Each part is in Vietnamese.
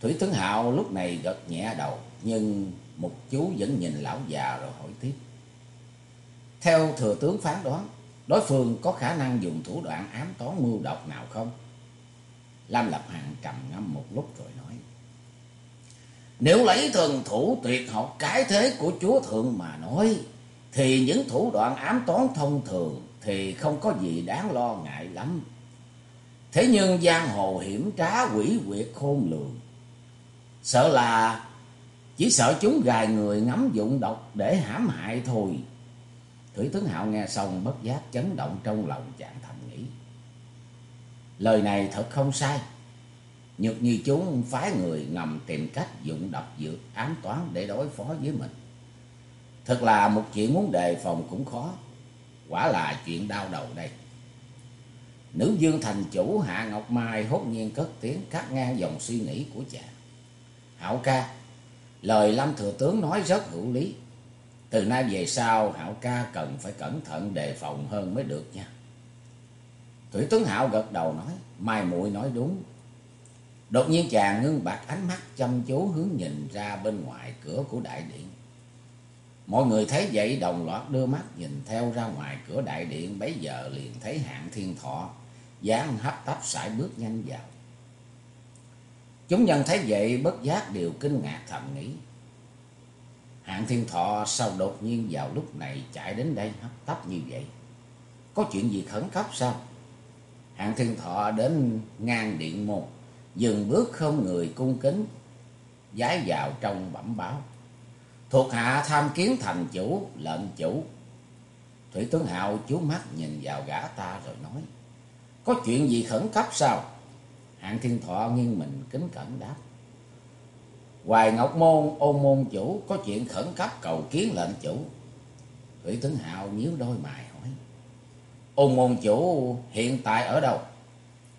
Thủy Tướng Hạo lúc này gật nhẹ đầu, nhưng một chú vẫn nhìn lão già rồi hỏi tiếp. Theo thừa tướng phán đoán, đối phương có khả năng dùng thủ đoạn ám toán mưu độc nào không? Lam Lập Hạng trầm ngâm một lúc rồi nói. Nếu lấy thần thủ tuyệt học cái thế của chúa thượng mà nói, thì những thủ đoạn ám toán thông thường thì không có gì đáng lo ngại lắm. Thế nhưng giang hồ hiểm trá quỷ quyệt khôn lường. Sợ là chỉ sợ chúng gài người ngắm dụng độc để hãm hại thôi. Thủy tướng Hạo nghe xong bất giác chấn động trong lòng chàng thầm nghĩ. Lời này thật không sai. Nhược như chúng phái người ngầm tìm cách dụng độc dược ám toán để đối phó với mình. Thật là một chuyện muốn đề phòng cũng khó. Quả là chuyện đau đầu đây. Nữ dương thành chủ Hạ Ngọc Mai hốt nhiên cất tiếng cắt ngang dòng suy nghĩ của chàng. Hảo ca, lời Lâm Thừa Tướng nói rất hữu lý. Từ nay về sau Hảo ca cần phải cẩn thận đề phòng hơn mới được nha. Thủy tướng Hạo gật đầu nói, Mai muội nói đúng. Đột nhiên chàng ngưng bạc ánh mắt chăm chú hướng nhìn ra bên ngoài cửa của đại điện. Mọi người thấy vậy đồng loạt đưa mắt nhìn theo ra ngoài cửa đại điện bấy giờ liền thấy hạng thiên thọ dáng hấp tấp sải bước nhanh vào. Chúng nhân thấy vậy bất giác đều kinh ngạc thầm nghĩ. Hạng thiên thọ sao đột nhiên vào lúc này chạy đến đây hấp tấp như vậy? Có chuyện gì khẩn cấp sao? Hạng thiên thọ đến ngang điện môn, dừng bước không người cung kính, giái vào trong bẩm báo. Thuộc hạ tham kiến thành chủ, lệnh chủ. Thủy tướng Hạo chú mắt nhìn vào gã ta rồi nói. Có chuyện gì khẩn cấp sao? Hạng thiên thọ nghiêng mình kính cẩn đáp. Hoài Ngọc Môn ôn môn chủ có chuyện khẩn cấp cầu kiến lệnh chủ. Thủy tướng Hạo nhíu đôi mày hỏi. Ôn môn chủ hiện tại ở đâu?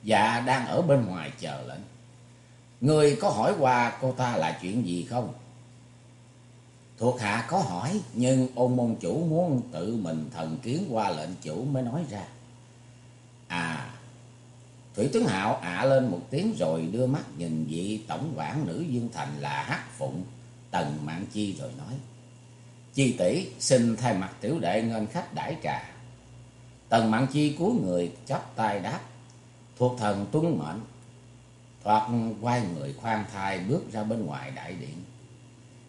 Dạ đang ở bên ngoài chờ lệnh. Người có hỏi qua cô ta là chuyện gì không? Thuộc hạ có hỏi, nhưng ôn môn chủ muốn tự mình thần kiến qua lệnh chủ mới nói ra. À, Thủy tướng Hạo ạ lên một tiếng rồi đưa mắt nhìn vị tổng quản nữ Dương Thành là Hắc Phụng, Tần Mạng Chi rồi nói. Chi tỷ xin thay mặt tiểu đệ ngân khách đãi trà. Tần Mạng Chi cúi người chắp tay đáp, thuộc thần tuân mệnh. Thoạt quay người khoan thai bước ra bên ngoài đại điện.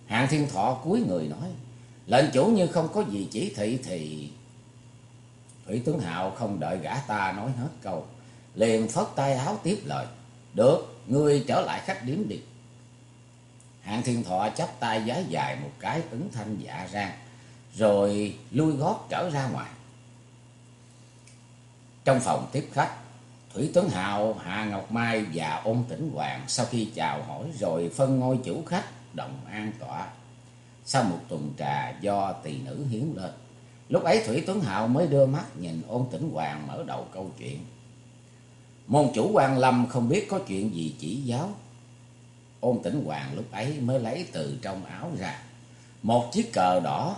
Hạng Thiên Thọ cúi người nói, lệnh chủ như không có gì chỉ thị thì... Thủy tướng Hạo không đợi gã ta nói hết câu, liền phất tay áo tiếp lời. Được, ngươi trở lại khách điếm đi. Hạng Thiên Thọ chắp tay giá dài một cái ứng thanh dạ rang, rồi lui gót trở ra ngoài. Trong phòng tiếp khách, Thủy Tuấn Hạo, Hà Ngọc Mai và Ôn Tĩnh Hoàng sau khi chào hỏi rồi phân ngôi chủ khách đồng an tọa. Sau một tuần trà do tỳ nữ hiến lên, lúc ấy Thủy Tuấn Hạo mới đưa mắt nhìn ôn tĩnh hoàng mở đầu câu chuyện. Môn chủ quan lâm không biết có chuyện gì chỉ giáo. Ôn tĩnh hoàng lúc ấy mới lấy từ trong áo ra một chiếc cờ đỏ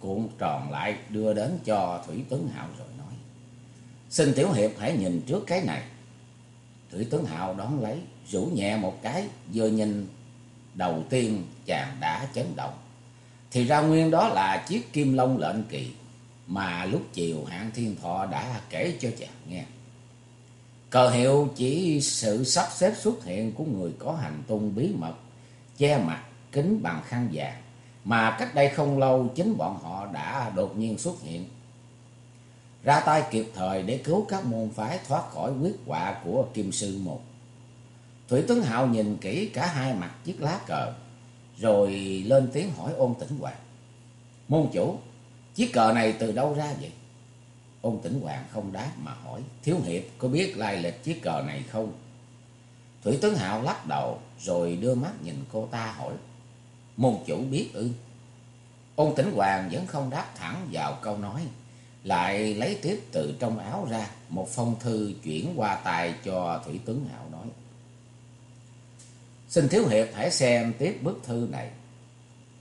cuộn tròn lại đưa đến cho Thủy Tướng Hạo rồi nói. Xin Tiểu Hiệp hãy nhìn trước cái này. Thủy Tướng Hạo đón lấy, rủ nhẹ một cái, vừa nhìn đầu tiên chàng đã chấn động. Thì ra nguyên đó là chiếc kim long lệnh kỳ mà lúc chiều hạng thiên thọ đã kể cho chàng nghe. Cờ hiệu chỉ sự sắp xếp xuất hiện của người có hành tung bí mật, che mặt, kính bằng khăn vàng, mà cách đây không lâu chính bọn họ đã đột nhiên xuất hiện. Ra tay kịp thời để cứu các môn phái thoát khỏi quyết họa của Kim Sư Một. Thủy Tuấn Hạo nhìn kỹ cả hai mặt chiếc lá cờ, rồi lên tiếng hỏi ôn tĩnh hoàng. Môn chủ, chiếc cờ này từ đâu ra vậy? Ôn tĩnh hoàng không đáp mà hỏi, thiếu hiệp có biết lai lịch chiếc cờ này không? Thủy Tướng Hạo lắc đầu, rồi đưa mắt nhìn cô ta hỏi, môn chủ biết ư? Ôn tĩnh hoàng vẫn không đáp thẳng vào câu nói, lại lấy tiếp từ trong áo ra một phong thư chuyển qua tay cho Thủy Tướng Hạo nói. Xin Thiếu Hiệp hãy xem tiếp bức thư này.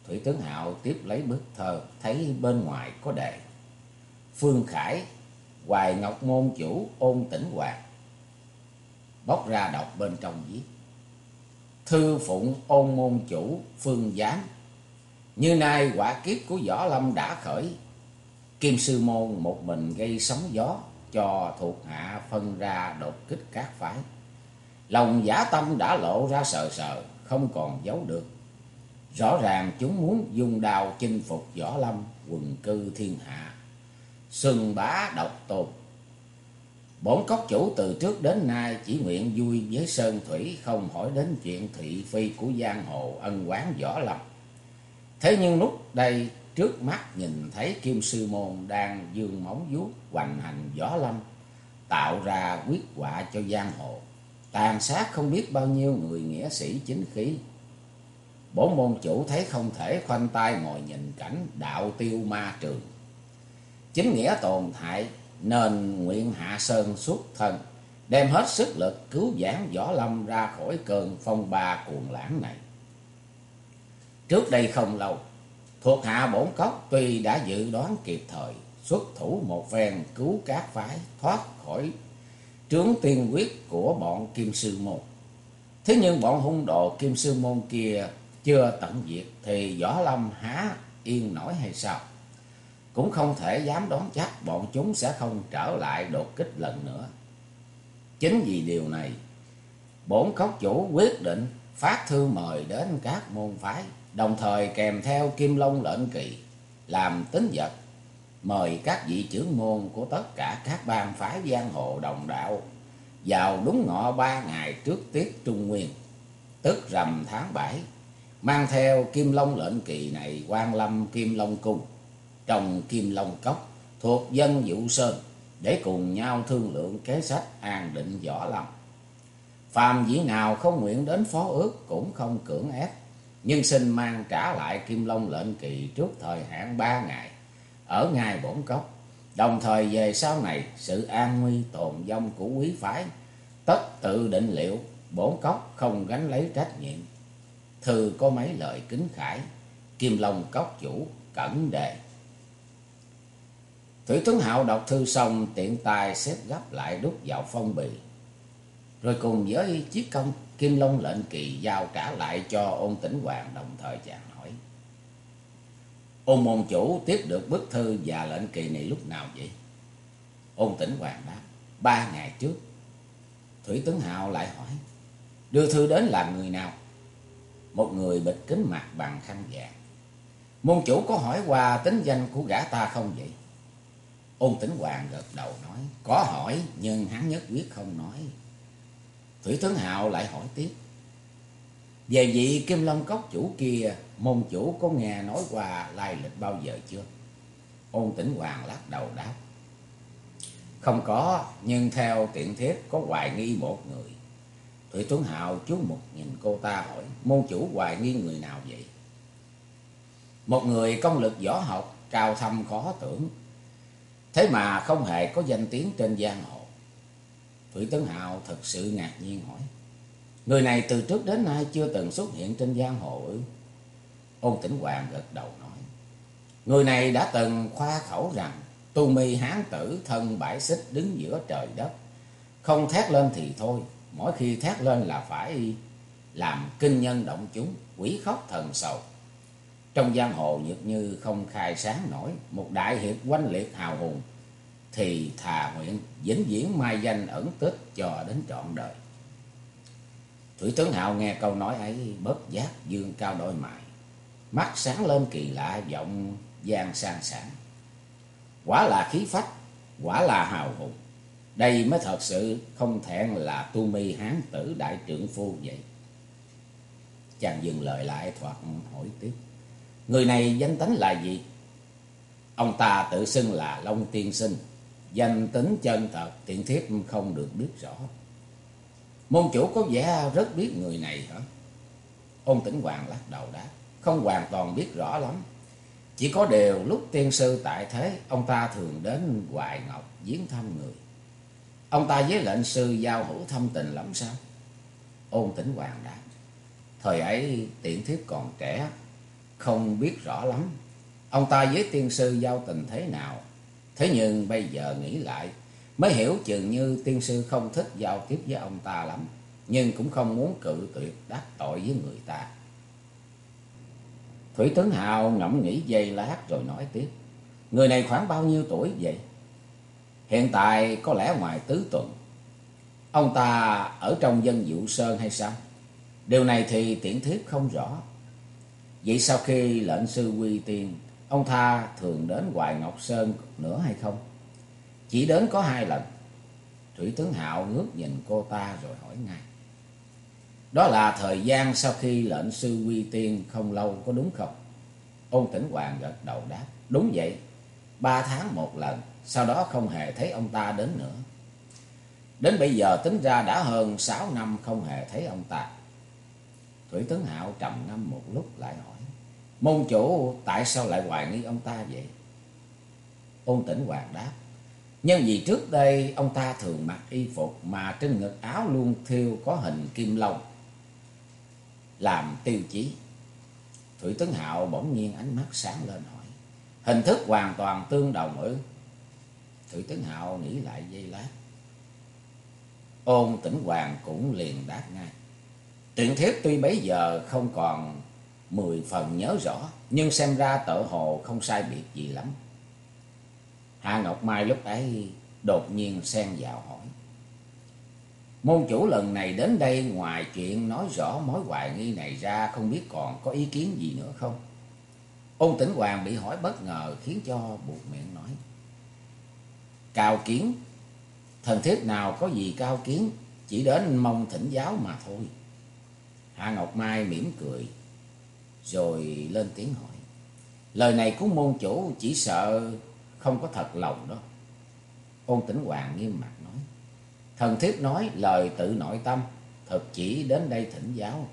Thủy Tướng Hạo tiếp lấy bức thơ, thấy bên ngoài có đề. Phương Khải, Hoài Ngọc Môn Chủ, Ôn Tĩnh Hoàng. Bóc ra đọc bên trong viết. Thư phụng ôn môn chủ phương giám. Như nay quả kiếp của Võ Lâm đã khởi. Kim Sư Môn một mình gây sóng gió cho thuộc hạ phân ra đột kích các phái. Lòng giả tâm đã lộ ra sờ sờ, không còn giấu được. Rõ ràng chúng muốn dùng đào chinh phục Võ Lâm, quần cư thiên hạ. Sừng bá độc tôn. Bổn cốc chủ từ trước đến nay chỉ nguyện vui với Sơn Thủy không hỏi đến chuyện thị phi của giang hồ ân quán võ lâm. Thế nhưng lúc đây trước mắt nhìn thấy Kim Sư Môn đang dương móng vuốt hoành hành võ lâm, tạo ra quyết quả cho giang hồ, tàn sát không biết bao nhiêu người nghĩa sĩ chính khí. Bổn môn chủ thấy không thể khoanh tay ngồi nhìn cảnh đạo tiêu ma trường. Chính nghĩa tồn tại nên nguyện hạ sơn xuất thân, đem hết sức lực cứu giảng võ lâm ra khỏi cơn phong ba cuồng lãng này. Trước đây không lâu, thuộc hạ bổn cốc tuy đã dự đoán kịp thời, xuất thủ một phen cứu các phái thoát khỏi trướng tiên quyết của bọn Kim Sư Môn. Thế nhưng bọn hung đồ Kim Sư Môn kia chưa tận diệt thì võ lâm há yên nổi hay sao? Cũng không thể dám đoán chắc bọn chúng sẽ không trở lại đột kích lần nữa. Chính vì điều này, bổn cốc chủ quyết định phát thư mời đến các môn phái, đồng thời kèm theo kim long lệnh kỳ, làm tính vật, mời các vị trưởng môn của tất cả các bang phái giang hồ đồng đạo vào đúng ngọ ba ngày trước tiết Trung Nguyên, tức rằm tháng bảy, mang theo kim long lệnh kỳ này quan lâm kim long cung trong Kim Long Cốc thuộc dân Vũ Sơn để cùng nhau thương lượng kế sách an định võ lâm. Phàm dĩ nào không nguyện đến phó ước cũng không cưỡng ép, nhưng xin mang trả lại Kim Long lệnh kỳ trước thời hạn ba ngày ở ngài bổn cốc. Đồng thời về sau này sự an nguy tồn vong của quý phái tất tự định liệu bổn cốc không gánh lấy trách nhiệm. Thư có mấy lời kính khải, Kim Long cốc chủ cẩn đề. Thủy Tuấn Hạo đọc thư xong tiện tay xếp gấp lại đút vào phong bì. Rồi cùng với chiếc công Kim Long lệnh kỳ giao trả lại cho ôn tỉnh hoàng đồng thời chàng hỏi. Ôn môn chủ tiếp được bức thư và lệnh kỳ này lúc nào vậy? Ôn tỉnh hoàng đáp, ba ngày trước. Thủy Tuấn Hạo lại hỏi, đưa thư đến là người nào? Một người bịt kính mặt bằng khăn vàng. Môn chủ có hỏi qua tính danh của gã ta không vậy? Ôn tĩnh hoàng gật đầu nói. Có hỏi nhưng hắn nhất quyết không nói. Thủy Tướng Hạo lại hỏi tiếp. Về vị Kim Long Cốc chủ kia, môn chủ có nghe nói qua lai lịch bao giờ chưa? Ôn tĩnh hoàng lắc đầu đáp. Không có, nhưng theo tiện thiết có hoài nghi một người. Thủy Tuấn Hạo chú một nhìn cô ta hỏi, môn chủ hoài nghi người nào vậy? Một người công lực võ học, cao thâm khó tưởng, Thế mà không hề có danh tiếng trên giang hồ. Thủy Tấn Hạo thật sự ngạc nhiên hỏi. Người này từ trước đến nay chưa từng xuất hiện trên giang hồ ư? Ôn tĩnh hoàng gật đầu nói. Người này đã từng khoa khẩu rằng tu mi hán tử thân bãi xích đứng giữa trời đất. Không thét lên thì thôi, mỗi khi thét lên là phải làm kinh nhân động chúng, quỷ khóc thần sầu. Trong giang hồ nhược như không khai sáng nổi một đại hiệp quanh liệt hào hùng, thì thà nguyện vĩnh viễn mai danh ẩn tích cho đến trọn đời. Thủy tướng Hạo nghe câu nói ấy bất giác dương cao đôi mày, mắt sáng lên kỳ lạ giọng gian sang sảng. Quả là khí phách, quả là hào hùng. Đây mới thật sự không thẹn là tu mi hán tử đại trưởng phu vậy. Chàng dừng lời lại thoạt hỏi tiếp. Người này danh tính là gì? Ông ta tự xưng là Long Tiên Sinh. Danh tính chân thật tiện thiếp không được biết rõ. Môn chủ có vẻ rất biết người này hả? Ôn tĩnh hoàng lắc đầu đáp. Không hoàn toàn biết rõ lắm. Chỉ có điều lúc tiên sư tại thế, ông ta thường đến Hoài Ngọc viếng thăm người. Ông ta với lệnh sư giao hữu thâm tình lắm sao? Ôn tĩnh hoàng đáp. Thời ấy tiện thiếp còn trẻ, không biết rõ lắm. Ông ta với tiên sư giao tình thế nào. Thế nhưng bây giờ nghĩ lại, mới hiểu chừng như tiên sư không thích giao tiếp với ông ta lắm. nhưng cũng không muốn cự tuyệt đắc tội với người ta. Thủy Tướng Hào ngẫm nghĩ giây lát rồi nói tiếp. Người này khoảng bao nhiêu tuổi vậy? Hiện tại có lẽ ngoài tứ tuần. Ông ta ở trong dân vụ sơn hay sao? Điều này thì tiện thiếp không rõ. Vậy sau khi lệnh sư quy tiên, ông tha thường đến Hoài Ngọc Sơn nữa hay không? Chỉ đến có hai lần. Thủy tướng Hạo ngước nhìn cô ta rồi hỏi ngay. Đó là thời gian sau khi lệnh sư quy tiên không lâu có đúng không? Ôn tỉnh hoàng gật đầu đáp. Đúng vậy. Ba tháng một lần. Sau đó không hề thấy ông ta đến nữa. Đến bây giờ tính ra đã hơn sáu năm không hề thấy ông ta. Thủy tướng Hạo trầm ngâm một lúc lại hỏi. Môn chủ, tại sao lại hoài nghi ông ta vậy? Ôn tỉnh hoàng đáp. Nhân vì trước đây ông ta thường mặc y phục mà trên ngực áo luôn thiêu có hình kim long. Làm tiêu chí. Thủy tướng Hạo bỗng nhiên ánh mắt sáng lên hỏi. Hình thức hoàn toàn tương đồng ư? Thủy tướng Hạo nghĩ lại giây lát. Ôn tỉnh hoàng cũng liền đáp ngay. Truyện thiếp tuy bấy giờ không còn mười phần nhớ rõ, nhưng xem ra tự hồ không sai biệt gì lắm. Hạ Ngọc Mai lúc ấy đột nhiên xen vào hỏi. Môn chủ lần này đến đây ngoài chuyện nói rõ mối hoài nghi này ra không biết còn có ý kiến gì nữa không? Ôn tỉnh hoàng bị hỏi bất ngờ khiến cho buộc miệng nói. Cao kiến, thần thiết nào có gì cao kiến, chỉ đến mong thỉnh giáo mà thôi. Hạ Ngọc Mai mỉm cười, rồi lên tiếng hỏi. Lời này của môn chủ chỉ sợ không có thật lòng đó. Ôn tĩnh hoàng nghiêm mặt nói. Thần thiếp nói lời tự nội tâm, thật chỉ đến đây thỉnh giáo.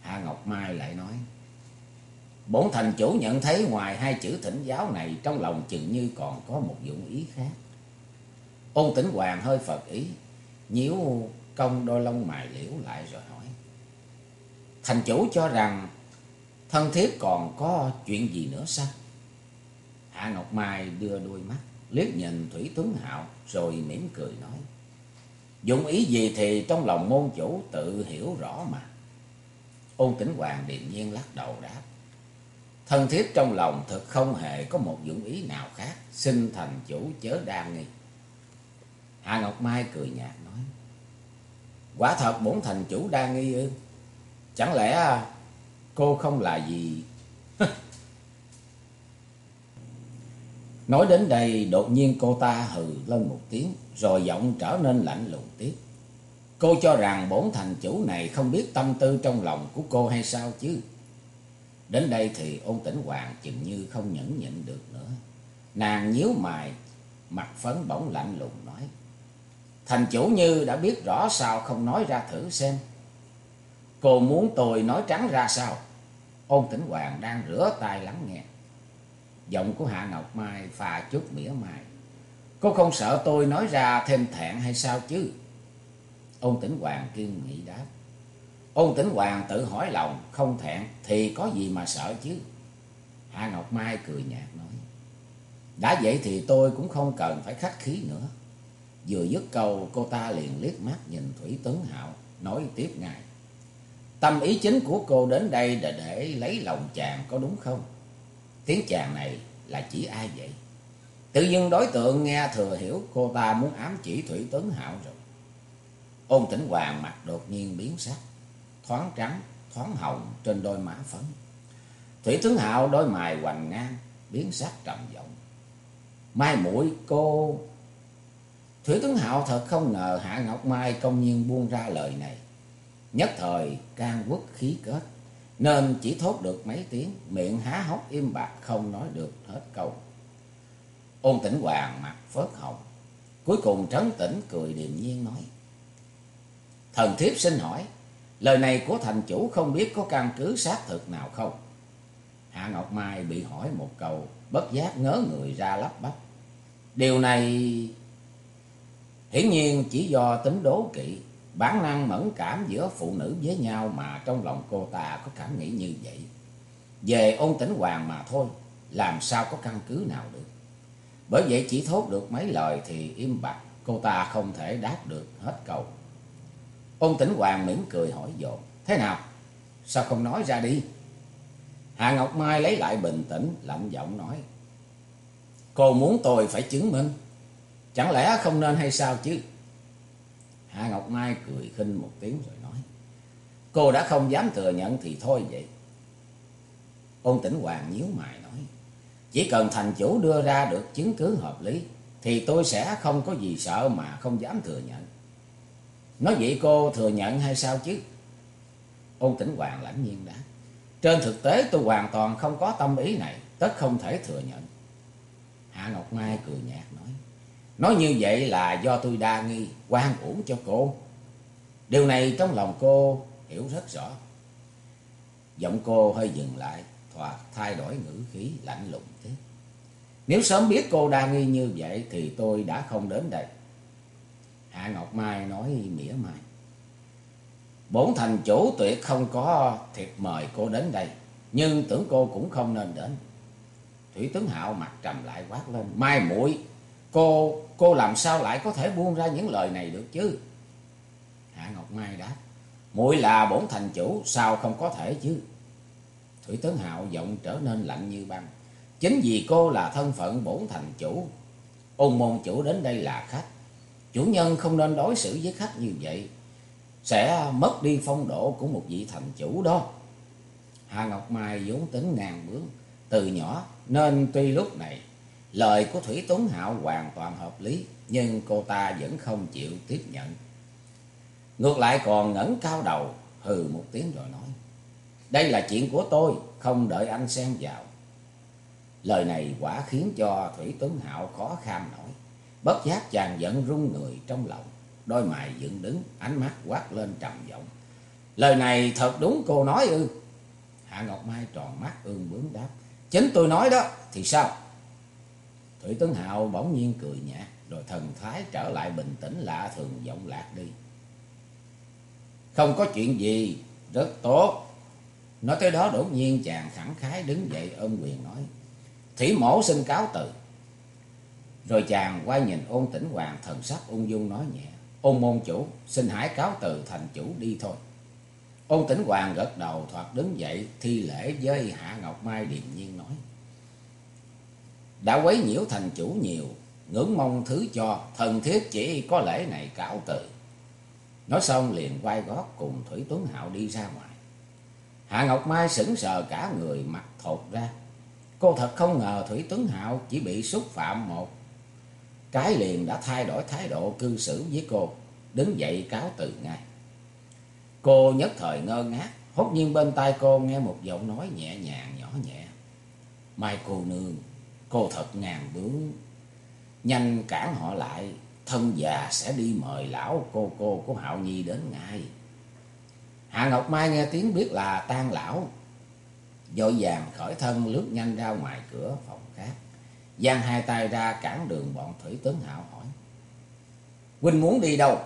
Hạ Ngọc Mai lại nói. Bốn thành chủ nhận thấy ngoài hai chữ thỉnh giáo này trong lòng chừng như còn có một dụng ý khác. Ôn tĩnh hoàng hơi phật ý, nhíu công đôi lông mày liễu lại rồi hỏi. Thành chủ cho rằng thân thiết còn có chuyện gì nữa sao? Hạ Ngọc Mai đưa đôi mắt liếc nhìn Thủy Tuấn Hạo rồi mỉm cười nói. Dụng ý gì thì trong lòng môn chủ tự hiểu rõ mà. Ôn tĩnh hoàng điềm nhiên lắc đầu đáp. Thân thiết trong lòng thực không hề có một dụng ý nào khác. Xin thành chủ chớ đa nghi. Hạ Ngọc Mai cười nhạt nói. Quả thật bổn thành chủ đa nghi ư. Chẳng lẽ à, cô không là gì Nói đến đây đột nhiên cô ta hừ lên một tiếng rồi giọng trở nên lạnh lùng tiếp. Cô cho rằng bổn thành chủ này không biết tâm tư trong lòng của cô hay sao chứ? Đến đây thì ôn tĩnh hoàng chừng như không nhẫn nhịn được nữa. Nàng nhíu mày, mặt phấn bỗng lạnh lùng nói. Thành chủ như đã biết rõ sao không nói ra thử xem. Cô muốn tôi nói trắng ra sao? Ôn tĩnh hoàng đang rửa tay lắng nghe. Giọng của Hạ Ngọc Mai phà chút mỉa mai. Cô không sợ tôi nói ra thêm thẹn hay sao chứ? Ôn tĩnh hoàng kiên nghị đáp. Ôn tĩnh hoàng tự hỏi lòng, không thẹn thì có gì mà sợ chứ? Hạ Ngọc Mai cười nhạt nói. Đã vậy thì tôi cũng không cần phải khách khí nữa. Vừa dứt câu, cô ta liền liếc mắt nhìn Thủy Tấn Hạo, nói tiếp ngài. Tâm ý chính của cô đến đây là để lấy lòng chàng có đúng không? Tiếng chàng này là chỉ ai vậy? Tự dưng đối tượng nghe thừa hiểu cô ta muốn ám chỉ Thủy Tuấn Hạo rồi. Ôn tĩnh hoàng mặt đột nhiên biến sắc, thoáng trắng, thoáng hồng trên đôi má phấn. Thủy Tuấn Hạo đôi mày hoành ngang, biến sắc trầm giọng. Mai mũi cô... Thủy Tuấn Hạo thật không ngờ Hạ Ngọc Mai công nhiên buông ra lời này. Nhất thời can quốc khí kết nên chỉ thốt được mấy tiếng, miệng há hốc im bặt không nói được hết câu. Ôn tĩnh hoàng mặt phớt hồng, cuối cùng trấn tĩnh cười điềm nhiên nói. Thần thiếp xin hỏi, lời này của thành chủ không biết có căn cứ xác thực nào không? Hạ Ngọc Mai bị hỏi một câu, bất giác ngớ người ra lắp bắp. Điều này hiển nhiên chỉ do tính đố kỵ Bản năng mẫn cảm giữa phụ nữ với nhau mà trong lòng cô ta có cảm nghĩ như vậy. Về ôn tĩnh hoàng mà thôi, làm sao có căn cứ nào được. Bởi vậy chỉ thốt được mấy lời thì im bặt, cô ta không thể đáp được hết câu. Ôn tĩnh hoàng mỉm cười hỏi dồn. Thế nào? Sao không nói ra đi? Hạ Ngọc Mai lấy lại bình tĩnh, lạnh giọng nói. Cô muốn tôi phải chứng minh. Chẳng lẽ không nên hay sao chứ? Hạ Ngọc Mai cười khinh một tiếng rồi nói. Cô đã không dám thừa nhận thì thôi vậy. Ôn tĩnh hoàng nhíu mày nói. Chỉ cần thành chủ đưa ra được chứng cứ hợp lý. Thì tôi sẽ không có gì sợ mà không dám thừa nhận. Nói vậy cô thừa nhận hay sao chứ? Ôn tĩnh hoàng lãnh nhiên đã. Trên thực tế tôi hoàn toàn không có tâm ý này. Tất không thể thừa nhận. Hạ Ngọc Mai cười nhạt nói. Nói như vậy là do tôi đa nghi, quan uổng cho cô. Điều này trong lòng cô hiểu rất rõ. Giọng cô hơi dừng lại, thoạt thay đổi ngữ khí lạnh lùng thế. Nếu sớm biết cô đa nghi như vậy thì tôi đã không đến đây. Hạ Ngọc Mai nói mỉa mai. Bổn thành chủ tuyệt không có thiệp mời cô đến đây. Nhưng tưởng cô cũng không nên đến. Thủy tướng Hạo mặt trầm lại quát lên. Mai muội cô cô làm sao lại có thể buông ra những lời này được chứ? Hạ Ngọc Mai đáp. muội là bổn thành chủ, sao không có thể chứ? Thủy tấn Hạo giọng trở nên lạnh như băng. Chính vì cô là thân phận bổn thành chủ. Ôn môn chủ đến đây là khách. Chủ nhân không nên đối xử với khách như vậy. Sẽ mất đi phong độ của một vị thành chủ đó. hạ Ngọc Mai vốn tính ngàn bướng. Từ nhỏ, nên tuy lúc này lời của Thủy Tuấn Hạo hoàn toàn hợp lý. Nhưng cô ta vẫn không chịu tiếp nhận. Ngược lại còn ngẩng cao đầu hừ một tiếng rồi nói. Đây là chuyện của tôi, không đợi anh xen vào. Lời này quả khiến cho Thủy Tuấn Hạo khó kham nổi. Bất giác chàng giận run người trong lòng. Đôi mày dựng đứng, ánh mắt quát lên trầm giọng. Lời này thật đúng cô nói ư. Hạ Ngọc Mai tròn mắt ương bướng đáp. Chính tôi nói đó, thì sao? Thủy Tuấn Hạo bỗng nhiên cười nhạt, rồi thần thái trở lại bình tĩnh lạ thường giọng lạc đi. Không có chuyện gì, rất tốt. Nói tới đó đột nhiên chàng khẳng khái đứng dậy ôm quyền nói. Thủy mổ xin cáo từ. Rồi chàng quay nhìn ôn tĩnh hoàng thần sắc ung dung nói nhẹ. Ôn môn chủ xin hãy cáo từ thành chủ đi thôi. Ôn tĩnh hoàng gật đầu thoạt đứng dậy thi lễ với Hạ Ngọc Mai điềm nhiên nói. Đã quấy nhiễu thành chủ nhiều, ngưỡng mong thứ cho, thần thiết chỉ có lễ này cáo từ. Nói xong liền quay gót cùng Thủy Tuấn Hạo đi ra ngoài. Hạ Ngọc Mai sững sờ cả người mặt thột ra. Cô thật không ngờ Thủy Tuấn Hạo chỉ bị xúc phạm một cái liền đã thay đổi thái độ cư xử với cô, đứng dậy cáo từ ngay. Cô nhất thời ngơ ngác, hốt nhiên bên tai cô nghe một giọng nói nhẹ nhàng nhỏ nhẹ. Mai cô nương, cô thật ngàn bướng, nhanh cản họ lại, thân già sẽ đi mời lão cô cô của Hạo Nhi đến ngay. Hạ Ngọc Mai nghe tiếng biết là tan lão, dội vàng khởi thân lướt nhanh ra ngoài cửa phòng khác. giang hai tay ra cản đường bọn Thủy Tướng Hạo hỏi. Huynh muốn đi đâu?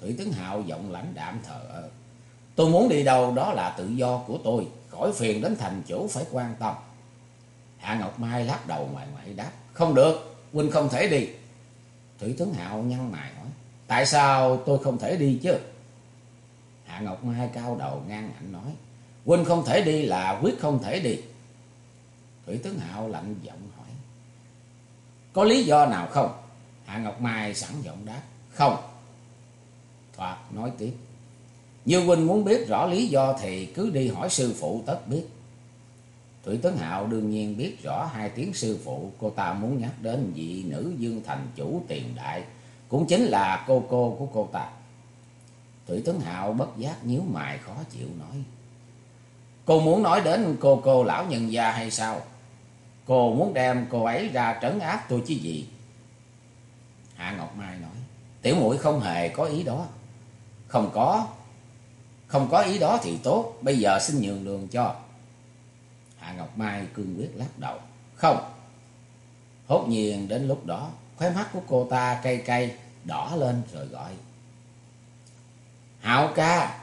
Thủy Tướng Hạo giọng lãnh đạm thờ ơ. Tôi muốn đi đâu đó là tự do của tôi, khỏi phiền đến thành chủ phải quan tâm. Hạ Ngọc Mai lắc đầu ngoài ngoại đáp. Không được, Huynh không thể đi. Thủy Tướng Hạo nhăn mày hỏi. Tại sao tôi không thể đi chứ? Hạ Ngọc Mai cao đầu ngang ảnh nói. Huynh không thể đi là quyết không thể đi. Thủy tướng Hạo lạnh giọng hỏi. Có lý do nào không? Hạ Ngọc Mai sẵn giọng đáp. Không. Thoạt nói tiếp. Như Huynh muốn biết rõ lý do thì cứ đi hỏi sư phụ tất biết. Thủy tấn Hạo đương nhiên biết rõ hai tiếng sư phụ cô ta muốn nhắc đến vị nữ dương thành chủ tiền đại. Cũng chính là cô cô của cô ta. Thủy tấn Hạo bất giác nhíu mày, khó chịu nói. Cô muốn nói đến cô cô lão nhân gia hay sao? Cô muốn đem cô ấy ra trấn áp tôi chứ gì? Hạ Ngọc Mai nói. Tiểu muội không hề có ý đó. Không có. Không có ý đó thì tốt. Bây giờ xin nhường đường cho. Hạ Ngọc Mai cương quyết lắc đầu. Không. Hốt nhiên đến lúc đó. Khóe mắt của cô ta cay cay đỏ lên rồi gọi. Hạo ca.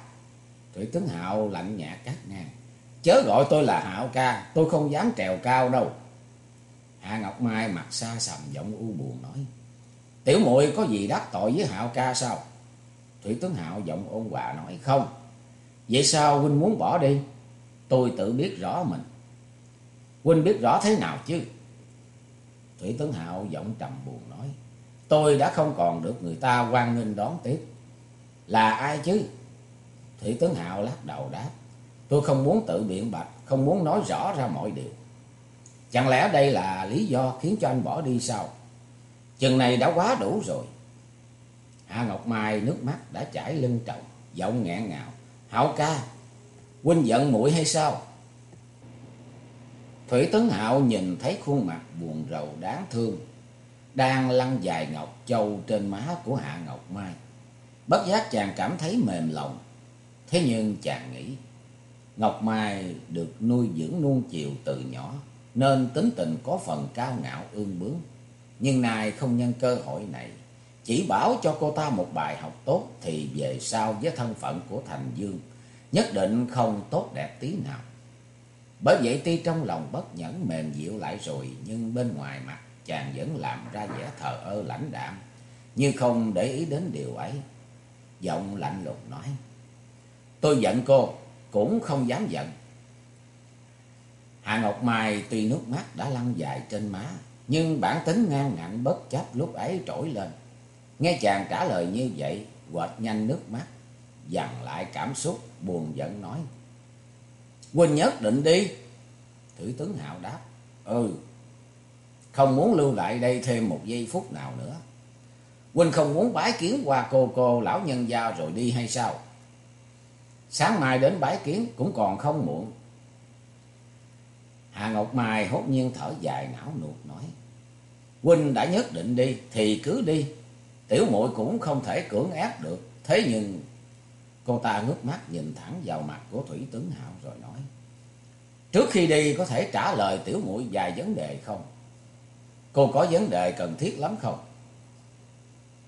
Thủy tướng Hạo lạnh nhạt cắt ngang. Chớ gọi tôi là Hạo ca, tôi không dám trèo cao đâu. Hạ Ngọc Mai mặt xa sầm giọng u buồn nói. Tiểu muội có gì đắc tội với Hạo ca sao? Thủy tướng Hạo giọng ôn hòa nói không. Vậy sao huynh muốn bỏ đi? Tôi tự biết rõ mình. Huynh biết rõ thế nào chứ? Thủy Tấn Hạo giọng trầm buồn nói. Tôi đã không còn được người ta quan nghênh đón tiếp. Là ai chứ? Thủy Tấn Hạo lắc đầu đáp. Tôi không muốn tự biện bạch, không muốn nói rõ ra mọi điều. Chẳng lẽ đây là lý do khiến cho anh bỏ đi sao? Chừng này đã quá đủ rồi. Hạ Ngọc Mai nước mắt đã chảy lưng tròng, giọng nghẹn ngào. Hảo ca, huynh giận muội hay sao? Thủy Tấn Hạo nhìn thấy khuôn mặt buồn rầu đáng thương, đang lăn dài ngọc châu trên má của Hạ Ngọc Mai. Bất giác chàng cảm thấy mềm lòng, thế nhưng chàng nghĩ, Ngọc Mai được nuôi dưỡng nuông chiều từ nhỏ, nên tính tình có phần cao ngạo ương bướng. Nhưng nay không nhân cơ hội này, chỉ bảo cho cô ta một bài học tốt thì về sau với thân phận của Thành Dương, nhất định không tốt đẹp tí nào. Bởi vậy tuy trong lòng bất nhẫn mềm dịu lại rồi, nhưng bên ngoài mặt chàng vẫn làm ra vẻ thờ ơ lãnh đạm, như không để ý đến điều ấy. Giọng lạnh lùng nói, tôi giận cô, cũng không dám giận. Hạ Ngọc Mai tuy nước mắt đã lăn dài trên má, nhưng bản tính ngang ngạnh bất chấp lúc ấy trỗi lên. Nghe chàng trả lời như vậy, quệt nhanh nước mắt, dằn lại cảm xúc, buồn giận nói. Huynh nhất định đi. Thủy tướng hào đáp. Ừ, không muốn lưu lại đây thêm một giây phút nào nữa. Huynh không muốn bái kiến qua cô cô lão nhân gia rồi đi hay sao? Sáng mai đến bái kiến cũng còn không muộn. Hà Ngọc Mai hốt nhiên thở dài não nuột nói. Huynh đã nhất định đi thì cứ đi. Tiểu muội cũng không thể cưỡng ép được. Thế nhưng cô ta ngước mắt nhìn thẳng vào mặt của Thủy Tướng Hạo rồi nói. Trước khi đi có thể trả lời tiểu muội vài vấn đề không? Cô có vấn đề cần thiết lắm không?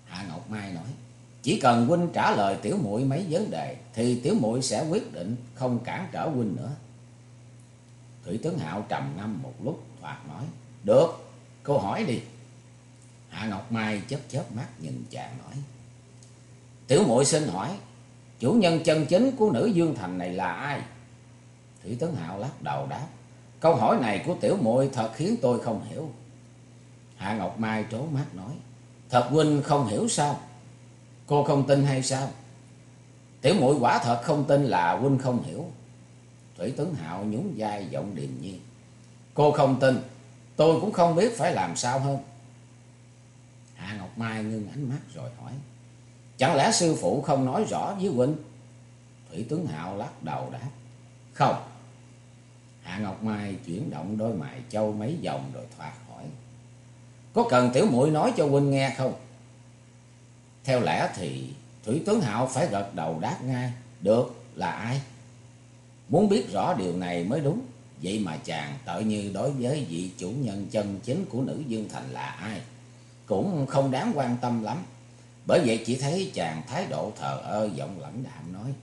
Hạ Ngọc Mai nói. Chỉ cần huynh trả lời tiểu muội mấy vấn đề thì tiểu muội sẽ quyết định không cản trở huynh nữa. Thủy tướng Hạo trầm ngâm một lúc thoạt nói. Được, cô hỏi đi. Hạ Ngọc Mai chớp chớp mắt nhìn chàng nói. Tiểu muội xin hỏi, chủ nhân chân chính của nữ Dương Thành này là ai? Thủy tấn Hạo lắc đầu đáp. Câu hỏi này của tiểu muội thật khiến tôi không hiểu. Hạ Ngọc Mai trố mắt nói. Thật huynh không hiểu sao? Cô không tin hay sao? Tiểu muội quả thật không tin là huynh không hiểu. Thủy tấn Hạo nhún vai giọng điềm nhiên. Cô không tin, tôi cũng không biết phải làm sao hơn. Hạ Ngọc Mai ngưng ánh mắt rồi hỏi. Chẳng lẽ sư phụ không nói rõ với huynh? Thủy tướng Hạo lắc đầu đáp. Không. Hạ Ngọc Mai chuyển động đôi mày châu mấy vòng rồi thoạt hỏi. Có cần tiểu muội nói cho huynh nghe không? Theo lẽ thì Thủy tướng Hạo phải gật đầu đáp ngay. Được, là ai? Muốn biết rõ điều này mới đúng. Vậy mà chàng tự như đối với vị chủ nhân chân chính của nữ Dương Thành là ai? Cũng không đáng quan tâm lắm. Bởi vậy chỉ thấy chàng thái độ thờ ơ giọng lãnh đạm nói.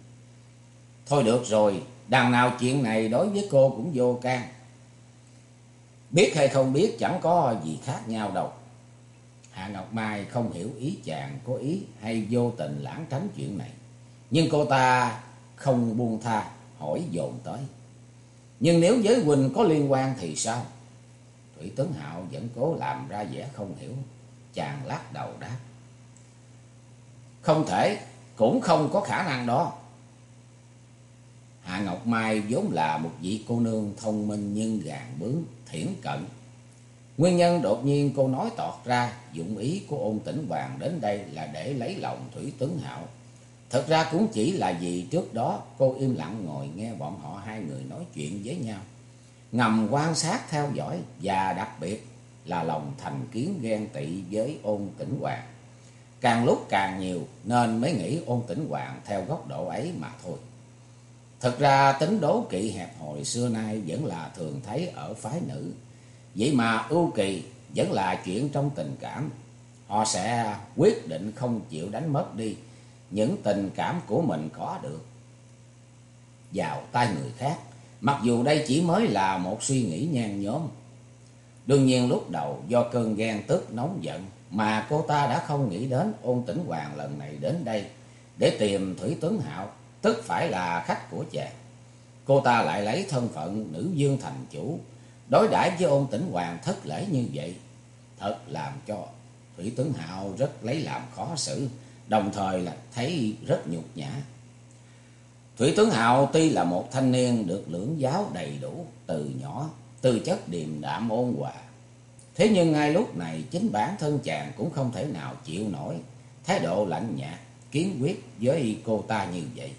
Thôi được rồi, đằng nào chuyện này đối với cô cũng vô can. Biết hay không biết chẳng có gì khác nhau đâu. Hạ Ngọc Mai không hiểu ý chàng có ý hay vô tình lãng tránh chuyện này. Nhưng cô ta không buông tha, hỏi dồn tới. Nhưng nếu với Quỳnh có liên quan thì sao? Thủy Tấn Hạo vẫn cố làm ra vẻ không hiểu. Chàng lắc đầu đáp. Không thể, cũng không có khả năng đó. Hạ Ngọc Mai vốn là một vị cô nương thông minh nhưng gàn bướng, thiển cận. Nguyên nhân đột nhiên cô nói tọt ra, dụng ý của ôn tĩnh hoàng đến đây là để lấy lòng Thủy Tuấn Hạo. Thật ra cũng chỉ là vì trước đó cô im lặng ngồi nghe bọn họ hai người nói chuyện với nhau. Ngầm quan sát theo dõi và đặc biệt là lòng thành kiến ghen tị với ôn tĩnh hoàng. Càng lúc càng nhiều nên mới nghĩ ôn tĩnh hoàng theo góc độ ấy mà thôi. thực ra tính đố kỵ hẹp hồi xưa nay vẫn là thường thấy ở phái nữ. Vậy mà ưu kỳ vẫn là chuyện trong tình cảm. Họ sẽ quyết định không chịu đánh mất đi những tình cảm của mình có được. Vào tay người khác, mặc dù đây chỉ mới là một suy nghĩ nhan nhóm. Đương nhiên lúc đầu do cơn ghen tức nóng giận mà cô ta đã không nghĩ đến ôn tĩnh hoàng lần này đến đây để tìm Thủy tướng Hạo, tức phải là khách của chàng. Cô ta lại lấy thân phận nữ dương thành chủ, đối đãi với ôn tĩnh hoàng thất lễ như vậy. Thật làm cho Thủy tướng Hạo rất lấy làm khó xử, đồng thời là thấy rất nhục nhã. Thủy tướng Hạo tuy là một thanh niên được lưỡng giáo đầy đủ từ nhỏ, tư chất điềm đạm ôn hòa. Thế nhưng ngay lúc này chính bản thân chàng cũng không thể nào chịu nổi thái độ lạnh nhạt, kiến quyết với cô ta như vậy.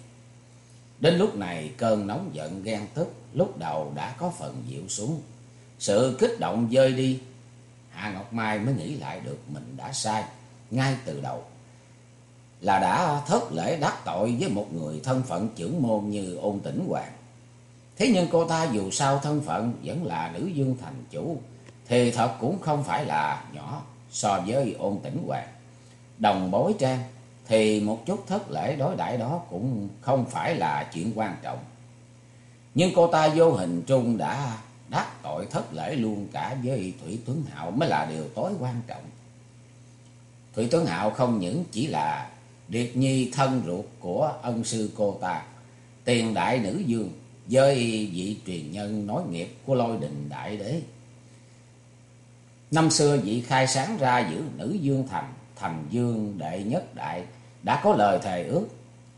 Đến lúc này cơn nóng giận ghen tức lúc đầu đã có phần dịu xuống. Sự kích động rơi đi, Hạ Ngọc Mai mới nghĩ lại được mình đã sai ngay từ đầu. Là đã thất lễ đắc tội với một người thân phận trưởng môn như ôn tĩnh hoàng. Thế nhưng cô ta dù sao thân phận vẫn là nữ dương thành chủ, thì thật cũng không phải là nhỏ so với ôn tĩnh hoàng. Đồng bối trang thì một chút thất lễ đối đãi đó cũng không phải là chuyện quan trọng. Nhưng cô ta vô hình trung đã đắc tội thất lễ luôn cả với Thủy Tuấn Hạo mới là điều tối quan trọng. Thủy Tuấn Hạo không những chỉ là Điệt Nhi thân ruột của ân sư cô ta, tiền đại nữ dương với vị truyền nhân nói nghiệp của lôi đình đại đế. Năm xưa vị khai sáng ra giữ nữ dương thành, thành dương đệ nhất đại, đã có lời thề ước.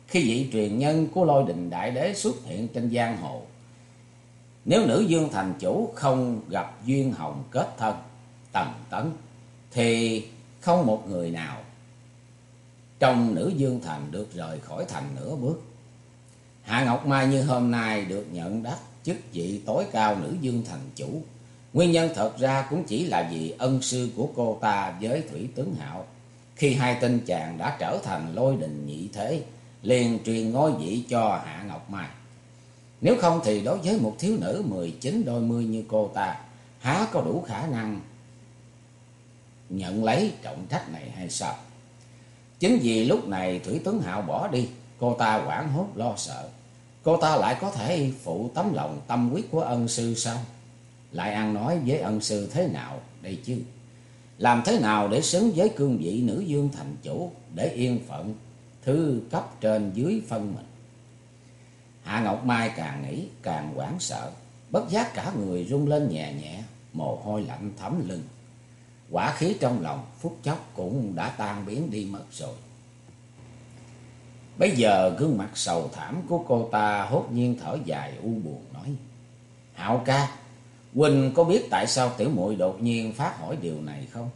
Khi vị truyền nhân của lôi đình đại đế xuất hiện trên giang hồ, nếu nữ dương thành chủ không gặp duyên hồng kết thân, tầm tấn, thì không một người nào trong nữ dương thành được rời khỏi thành nửa bước. Hạ Ngọc Mai như hôm nay được nhận đắc chức vị tối cao nữ dương thành chủ. Nguyên nhân thật ra cũng chỉ là vì ân sư của cô ta với Thủy Tướng Hạo. Khi hai tên chàng đã trở thành lôi đình nhị thế, liền truyền ngôi vị cho Hạ Ngọc Mai. Nếu không thì đối với một thiếu nữ 19 đôi mươi như cô ta, há có đủ khả năng nhận lấy trọng trách này hay sao? Chính vì lúc này Thủy tướng Hạo bỏ đi, cô ta quảng hốt lo sợ. Cô ta lại có thể phụ tấm lòng tâm quyết của ân sư sao? Lại ăn nói với ân sư thế nào đây chứ? Làm thế nào để xứng với cương vị nữ dương thành chủ để yên phận thư cấp trên dưới phân mình? Hạ Ngọc Mai càng nghĩ càng hoảng sợ, bất giác cả người run lên nhẹ nhẹ, mồ hôi lạnh thấm lưng. Quả khí trong lòng phút chốc cũng đã tan biến đi mất rồi. Bây giờ gương mặt sầu thảm của cô ta hốt nhiên thở dài u buồn nói. Hạo ca, Quỳnh có biết tại sao tiểu muội đột nhiên phát hỏi điều này không?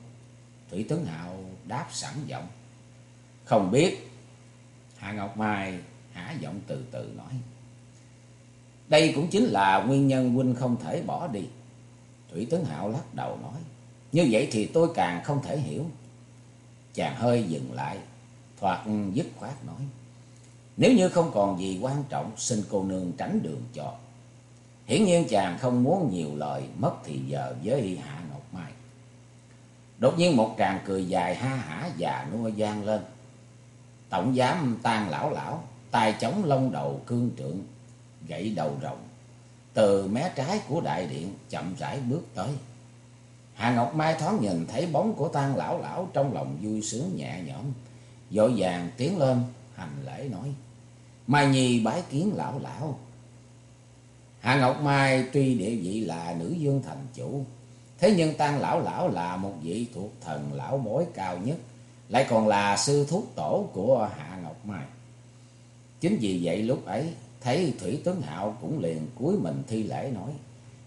Thủy Tấn Hạo đáp sẵn giọng. Không biết. Hạ Ngọc Mai hả giọng từ từ nói. Đây cũng chính là nguyên nhân huynh không thể bỏ đi. Thủy Tấn Hạo lắc đầu nói. Như vậy thì tôi càng không thể hiểu. Chàng hơi dừng lại, thoạt dứt khoát nói. Nếu như không còn gì quan trọng, xin cô nương tránh đường cho. Hiển nhiên chàng không muốn nhiều lời, mất thì giờ với Hạ Ngọc Mai. Đột nhiên một tràng cười dài ha hả và nua gian lên. Tổng giám tan lão lão, tay chống lông đầu cương trượng, gãy đầu rồng. Từ mé trái của đại điện chậm rãi bước tới. Hạ Ngọc Mai thoáng nhìn thấy bóng của tang lão lão trong lòng vui sướng nhẹ nhõm, dội vàng tiến lên hành lễ nói: "Mai Nhi bái kiến lão lão." Hạ Ngọc Mai tuy địa vị là nữ dương thành chủ, thế nhưng Tăng lão lão là một vị thuộc thần lão bối cao nhất, lại còn là sư thúc tổ của Hạ Ngọc Mai. Chính vì vậy lúc ấy thấy Thủy Tuấn Hạo cũng liền cúi mình thi lễ nói: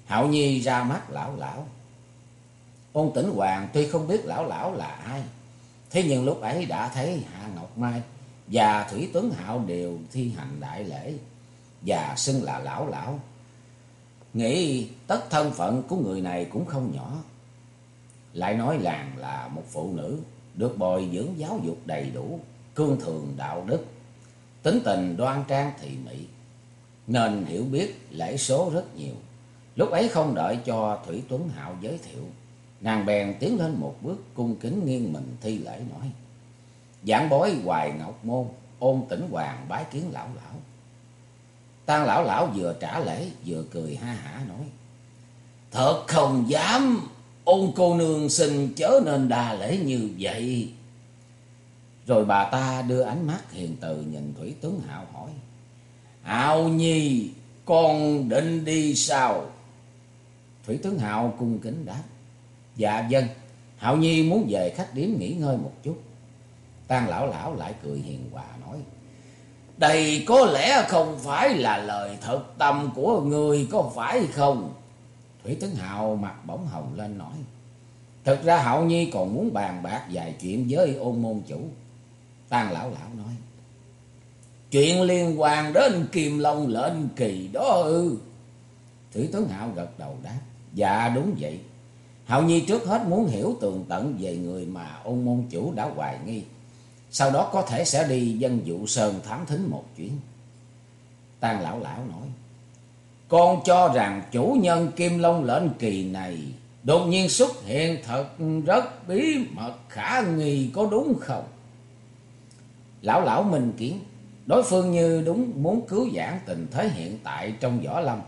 "Hạo Nhi ra mắt lão lão." Ôn tĩnh hoàng tuy không biết lão lão là ai, thế nhưng lúc ấy đã thấy Hạ Ngọc Mai và Thủy Tuấn Hạo đều thi hành đại lễ và xưng là lão lão. Nghĩ tất thân phận của người này cũng không nhỏ. Lại nói làng là một phụ nữ được bồi dưỡng giáo dục đầy đủ, cương thường đạo đức, tính tình đoan trang thị mỹ, nên hiểu biết lễ số rất nhiều. Lúc ấy không đợi cho Thủy Tuấn Hạo giới thiệu, Nàng bèn tiến lên một bước cung kính nghiêng mình thi lễ nói. Giảng bối hoài ngọc môn, ôn tỉnh hoàng bái kiến lão lão. Tang lão lão vừa trả lễ vừa cười ha hả nói. Thật không dám, ôn cô nương xin chớ nên đà lễ như vậy. Rồi bà ta đưa ánh mắt hiền từ nhìn Thủy Tướng Hạo hỏi. Hạo Nhi, con định đi sao? Thủy Tướng Hạo cung kính đáp. Dạ dân, Hạo Nhi muốn về khách điếm nghỉ ngơi một chút. Tang lão lão lại cười hiền hòa nói. Đây có lẽ không phải là lời thật tâm của người, có phải không? Thủy Tấn Hào mặt bỗng hồng lên nói. Thực ra Hạo Nhi còn muốn bàn bạc vài chuyện với ôn môn chủ. Tang lão lão nói. Chuyện liên quan đến Kim Long lệnh kỳ đó ư. Thủy Tấn Hạo gật đầu đáp. Dạ đúng vậy. Hạo Nhi trước hết muốn hiểu tường tận về người mà ôn môn chủ đã hoài nghi. Sau đó có thể sẽ đi dân vụ sơn thám thính một chuyến. Tang lão lão nói. Con cho rằng chủ nhân Kim Long lệnh kỳ này đột nhiên xuất hiện thật rất bí mật khả nghi có đúng không? Lão lão minh kiến, đối phương như đúng muốn cứu giãn tình thế hiện tại trong võ lâm.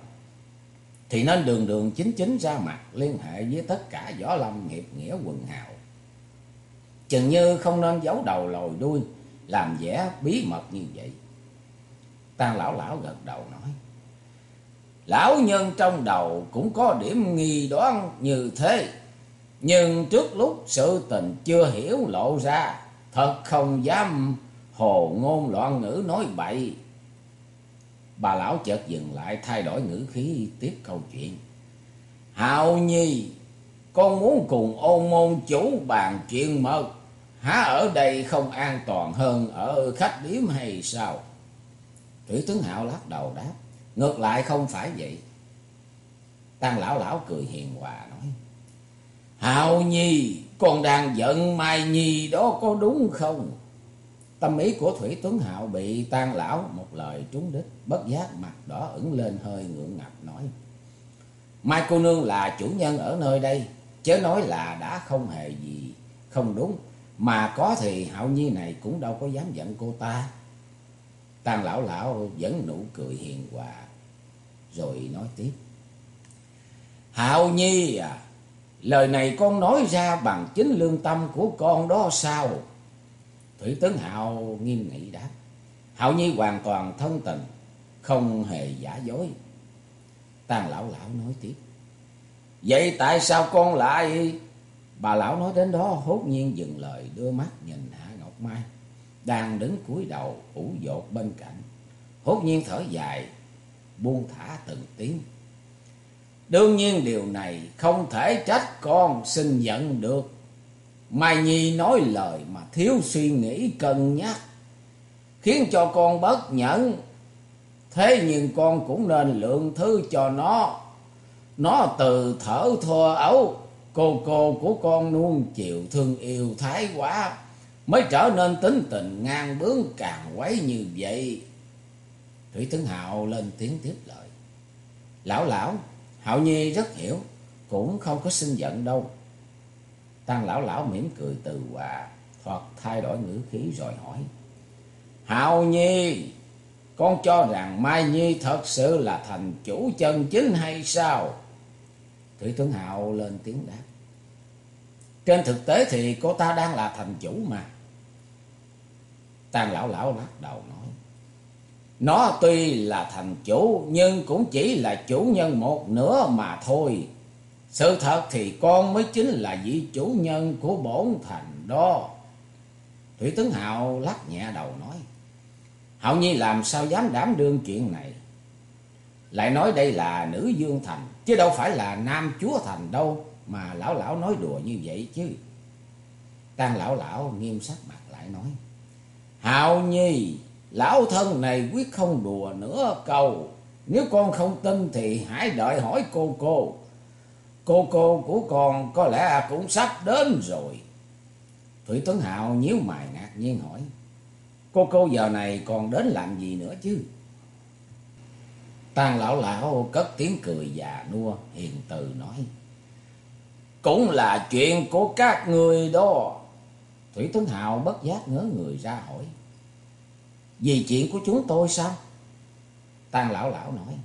Thì nên đường đường chính chính ra mặt liên hệ với tất cả võ lâm nghiệp nghĩa quần hào. Chừng như không nên giấu đầu lòi đuôi, làm vẻ bí mật như vậy. Tang lão lão gật đầu nói. Lão nhân trong đầu cũng có điểm nghi đoán như thế. Nhưng trước lúc sự tình chưa hiểu lộ ra, thật không dám hồ ngôn loạn ngữ nói bậy. Bà lão chợt dừng lại thay đổi ngữ khí tiếp câu chuyện. Hào Nhi, con muốn cùng ôn môn chủ bàn chuyện mật. Há ở đây không an toàn hơn ở khách điếm hay sao? Thủy tướng Hạo lắc đầu đáp. Ngược lại không phải vậy. Tăng lão lão cười hiền hòa nói. hạo Nhi, con đang giận Mai Nhi đó có đúng không? Tâm ý của Thủy Tuấn Hạo bị tan lão một lời trúng đích, bất giác mặt đỏ ửng lên hơi ngượng ngập nói. Mai cô nương là chủ nhân ở nơi đây, chớ nói là đã không hề gì không đúng, mà có thì Hạo Nhi này cũng đâu có dám giận cô ta. Tàng lão lão vẫn nụ cười hiền hòa, rồi nói tiếp. Hạo Nhi à, lời này con nói ra bằng chính lương tâm của con đó sao? Thủy Tấn Hạo nghiêm nghị đáp. Hạo Nhi hoàn toàn thân tình, không hề giả dối. Tàng lão lão nói tiếp. Vậy tại sao con lại... Bà lão nói đến đó hốt nhiên dừng lời đưa mắt nhìn Hạ Ngọc Mai. Đang đứng cúi đầu ủ dột bên cạnh. Hốt nhiên thở dài, buông thả từng tiếng. Đương nhiên điều này không thể trách con xin giận được. Mai Nhi nói lời mà thiếu suy nghĩ cân nhắc, khiến cho con bất nhẫn. Thế nhưng con cũng nên lượng thứ cho nó. Nó từ thở thua ấu, cô cô của con nuông chịu thương yêu thái quá, mới trở nên tính tình ngang bướng càng quấy như vậy. Thủy Tướng Hạo lên tiếng tiếp lời. Lão lão, Hạo Nhi rất hiểu, cũng không có sinh giận đâu. Tăng lão lão mỉm cười từ hòa, hoặc thay đổi ngữ khí rồi hỏi. Hạo Nhi, con cho rằng Mai Nhi thật sự là thành chủ chân chính hay sao? Thủy Tuấn Hạo lên tiếng đáp. Trên thực tế thì cô ta đang là thành chủ mà. Tàng lão lão lắc đầu nói. Nó tuy là thành chủ nhưng cũng chỉ là chủ nhân một nửa mà thôi. Sự thật thì con mới chính là vị chủ nhân của bổn thành đó. Thủy tướng Hạo lắc nhẹ đầu nói. Hạo Nhi làm sao dám đảm đương chuyện này. Lại nói đây là nữ dương thành, chứ đâu phải là nam chúa thành đâu mà lão lão nói đùa như vậy chứ. Tăng lão lão nghiêm sắc mặt lại nói. Hạo Nhi, lão thân này quyết không đùa nữa cầu Nếu con không tin thì hãy đợi hỏi cô cô. Cô cô của con có lẽ cũng sắp đến rồi. Thủy Tuấn Hạo nhíu mày ngạc nhiên hỏi. Cô cô giờ này còn đến làm gì nữa chứ? Tàn lão lão cất tiếng cười già nua hiền từ nói. Cũng là chuyện của các người đó. Thủy Tuấn Hạo bất giác ngớ người ra hỏi. Vì chuyện của chúng tôi sao? Tàn lão lão nói.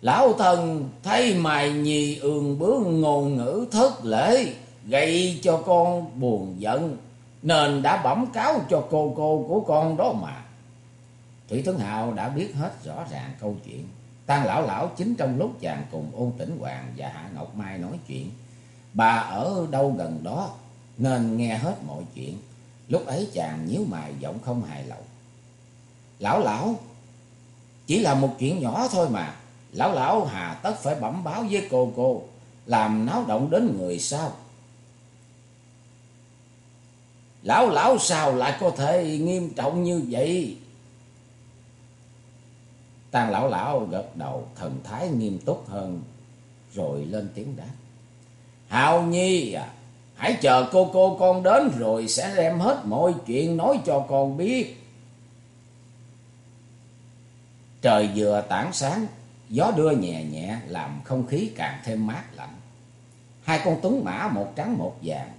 Lão thần thấy mày nhì ương bướng ngôn ngữ thất lễ, gây cho con buồn giận, nên đã bẩm cáo cho cô cô của con đó mà. Thủy Tuấn Hạo đã biết hết rõ ràng câu chuyện. Tang lão lão chính trong lúc chàng cùng ôn tĩnh hoàng và Hạ Ngọc Mai nói chuyện. Bà ở đâu gần đó nên nghe hết mọi chuyện. Lúc ấy chàng nhíu mày giọng không hài lòng. Lão lão, chỉ là một chuyện nhỏ thôi mà. Lão lão hà tất phải bẩm báo với cô cô, làm náo động đến người sao? Lão lão sao lại có thể nghiêm trọng như vậy? Tàng lão lão gật đầu thần thái nghiêm túc hơn rồi lên tiếng đáp. Hào Nhi à, hãy chờ cô cô con đến rồi sẽ đem hết mọi chuyện nói cho con biết. Trời vừa tảng sáng, gió đưa nhẹ nhẹ làm không khí càng thêm mát lạnh. Hai con tuấn mã một trắng một vàng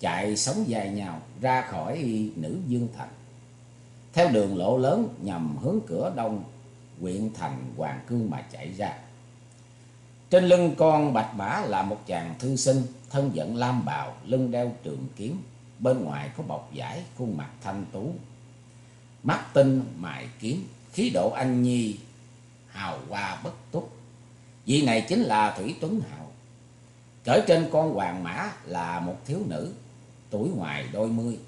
chạy sống dài nhau ra khỏi nữ dương thành. Theo đường lộ lớn nhằm hướng cửa đông, huyện thành Hoàng Cương mà chạy ra. Trên lưng con bạch mã là một chàng thư sinh, thân dẫn lam bào, lưng đeo trường kiếm, bên ngoài có bọc vải, khuôn mặt thanh tú. Mắt tinh, mài kiếm, khí độ anh nhi, hào hoa bất túc. Vị này chính là Thủy Tuấn hào Cởi trên con hoàng mã là một thiếu nữ, tuổi ngoài đôi mươi.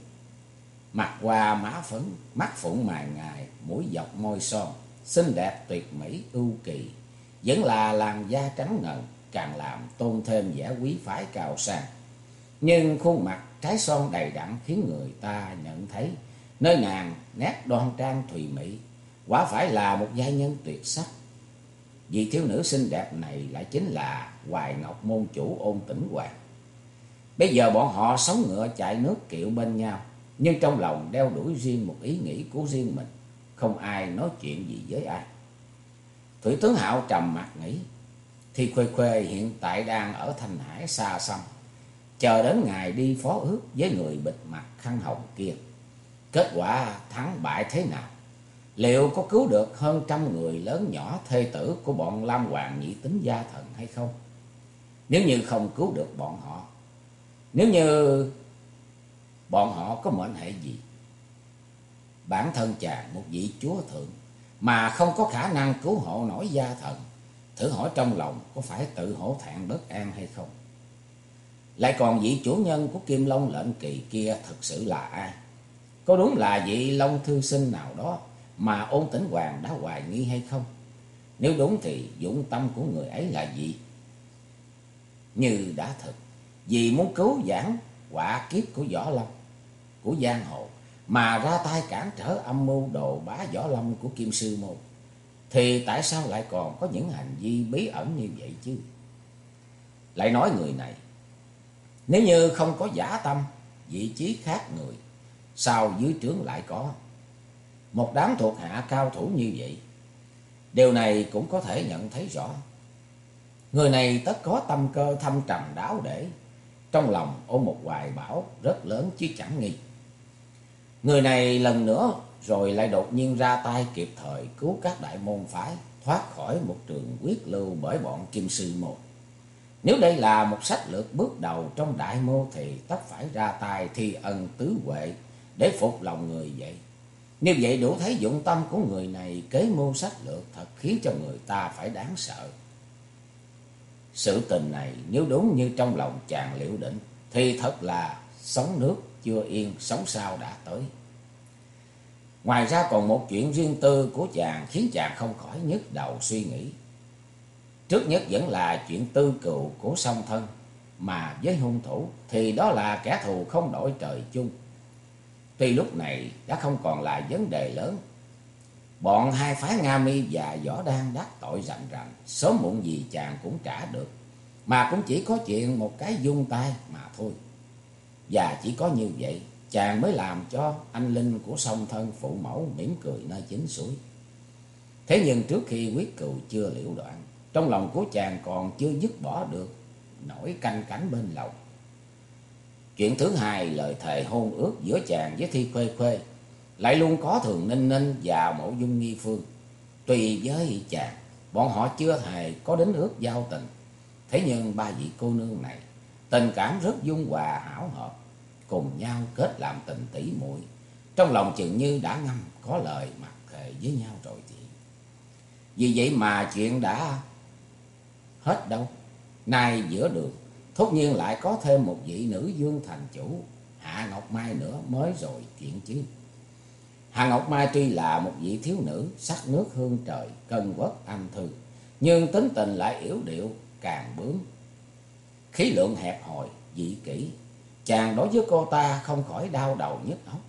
Mặt hoa má phấn, mắt phụng mài ngài, mũi dọc môi son, xinh đẹp tuyệt mỹ ưu kỳ. Vẫn là làn da trắng ngần, càng làm tôn thêm vẻ quý phái cao sang. Nhưng khuôn mặt trái son đầy đặn khiến người ta nhận thấy nơi nàng nét đoan trang thùy mỹ, quả phải là một giai nhân tuyệt sắc. Vị thiếu nữ xinh đẹp này lại chính là Hoài Ngọc môn chủ ôn tĩnh hoàng. Bây giờ bọn họ sống ngựa chạy nước kiệu bên nhau, nhưng trong lòng đeo đuổi riêng một ý nghĩ của riêng mình, không ai nói chuyện gì với ai. Thủy tướng Hạo trầm mặt nghĩ, thì Khuê Khuê hiện tại đang ở Thanh Hải xa xăm, chờ đến ngày đi phó ước với người bịt mặt khăn hồng kia. Kết quả thắng bại thế nào? Liệu có cứu được hơn trăm người lớn nhỏ thê tử của bọn Lam Hoàng nhị tính gia thần hay không? Nếu như không cứu được bọn họ, nếu như bọn họ có mệnh hệ gì? Bản thân chàng một vị chúa thượng mà không có khả năng cứu hộ nổi gia thần, thử hỏi trong lòng có phải tự hổ thẹn bất an hay không? Lại còn vị chủ nhân của Kim Long lệnh kỳ kia thật sự là ai? Có đúng là vị Long thư sinh nào đó mà ôn tĩnh hoàng đã hoài nghi hay không? Nếu đúng thì dũng tâm của người ấy là gì? Như đã thực, vì muốn cứu giảng quả kiếp của Võ long của giang hồ, mà ra tay cản trở âm mưu đồ bá Võ Lâm của Kim Sư Môn, thì tại sao lại còn có những hành vi bí ẩn như vậy chứ? Lại nói người này, nếu như không có giả tâm, vị trí khác người, sao dưới trướng lại có? một đám thuộc hạ cao thủ như vậy. Điều này cũng có thể nhận thấy rõ. Người này tất có tâm cơ thâm trầm đáo để, trong lòng ôm một hoài bão rất lớn chứ chẳng nghi. Người này lần nữa, rồi lại đột nhiên ra tay kịp thời cứu các đại môn phái, thoát khỏi một trường quyết lưu bởi bọn kim sư một. Nếu đây là một sách lược bước đầu trong đại mô thì tất phải ra tay thi ân tứ huệ để phục lòng người vậy. Như vậy đủ thấy dụng tâm của người này kế mưu sách lược thật khiến cho người ta phải đáng sợ. Sự tình này nếu đúng như trong lòng chàng liệu định thì thật là sống nước chưa yên, sống sao đã tới. Ngoài ra còn một chuyện riêng tư của chàng khiến chàng không khỏi nhức đầu suy nghĩ. Trước nhất vẫn là chuyện tư cựu của song thân, mà với hung thủ thì đó là kẻ thù không đổi trời chung. Tuy lúc này đã không còn là vấn đề lớn. Bọn hai phái Nga Mi và Võ Đan đắc tội rành rành, sớm muộn gì chàng cũng trả được. Mà cũng chỉ có chuyện một cái dung tay mà thôi. Và chỉ có như vậy, chàng mới làm cho anh Linh của song thân phụ mẫu mỉm cười nơi chính suối. Thế nhưng trước khi quyết cừu chưa liễu đoạn, trong lòng của chàng còn chưa dứt bỏ được nỗi canh cánh bên lòng. Chuyện thứ hai lời thề hôn ước giữa chàng với Thi Khuê Khuê lại luôn có thường ninh ninh và mẫu dung nghi phương. Tùy với chàng, bọn họ chưa hề có đến ước giao tình. Thế nhưng ba vị cô nương này, tình cảm rất dung hòa hảo hợp, cùng nhau kết làm tình tỷ muội trong lòng chừng như đã ngâm có lời mặc kệ với nhau rồi thì. Vì vậy mà chuyện đã hết đâu. Nay giữa đường, thốt nhiên lại có thêm một vị nữ dương thành chủ, Hạ Ngọc Mai nữa mới rồi chuyện chứ. Hạ Ngọc Mai tuy là một vị thiếu nữ, sắc nước hương trời, cân quốc anh thư, nhưng tính tình lại yếu điệu, càng bướng. Khí lượng hẹp hòi, dị kỷ, chàng đối với cô ta không khỏi đau đầu nhức óc.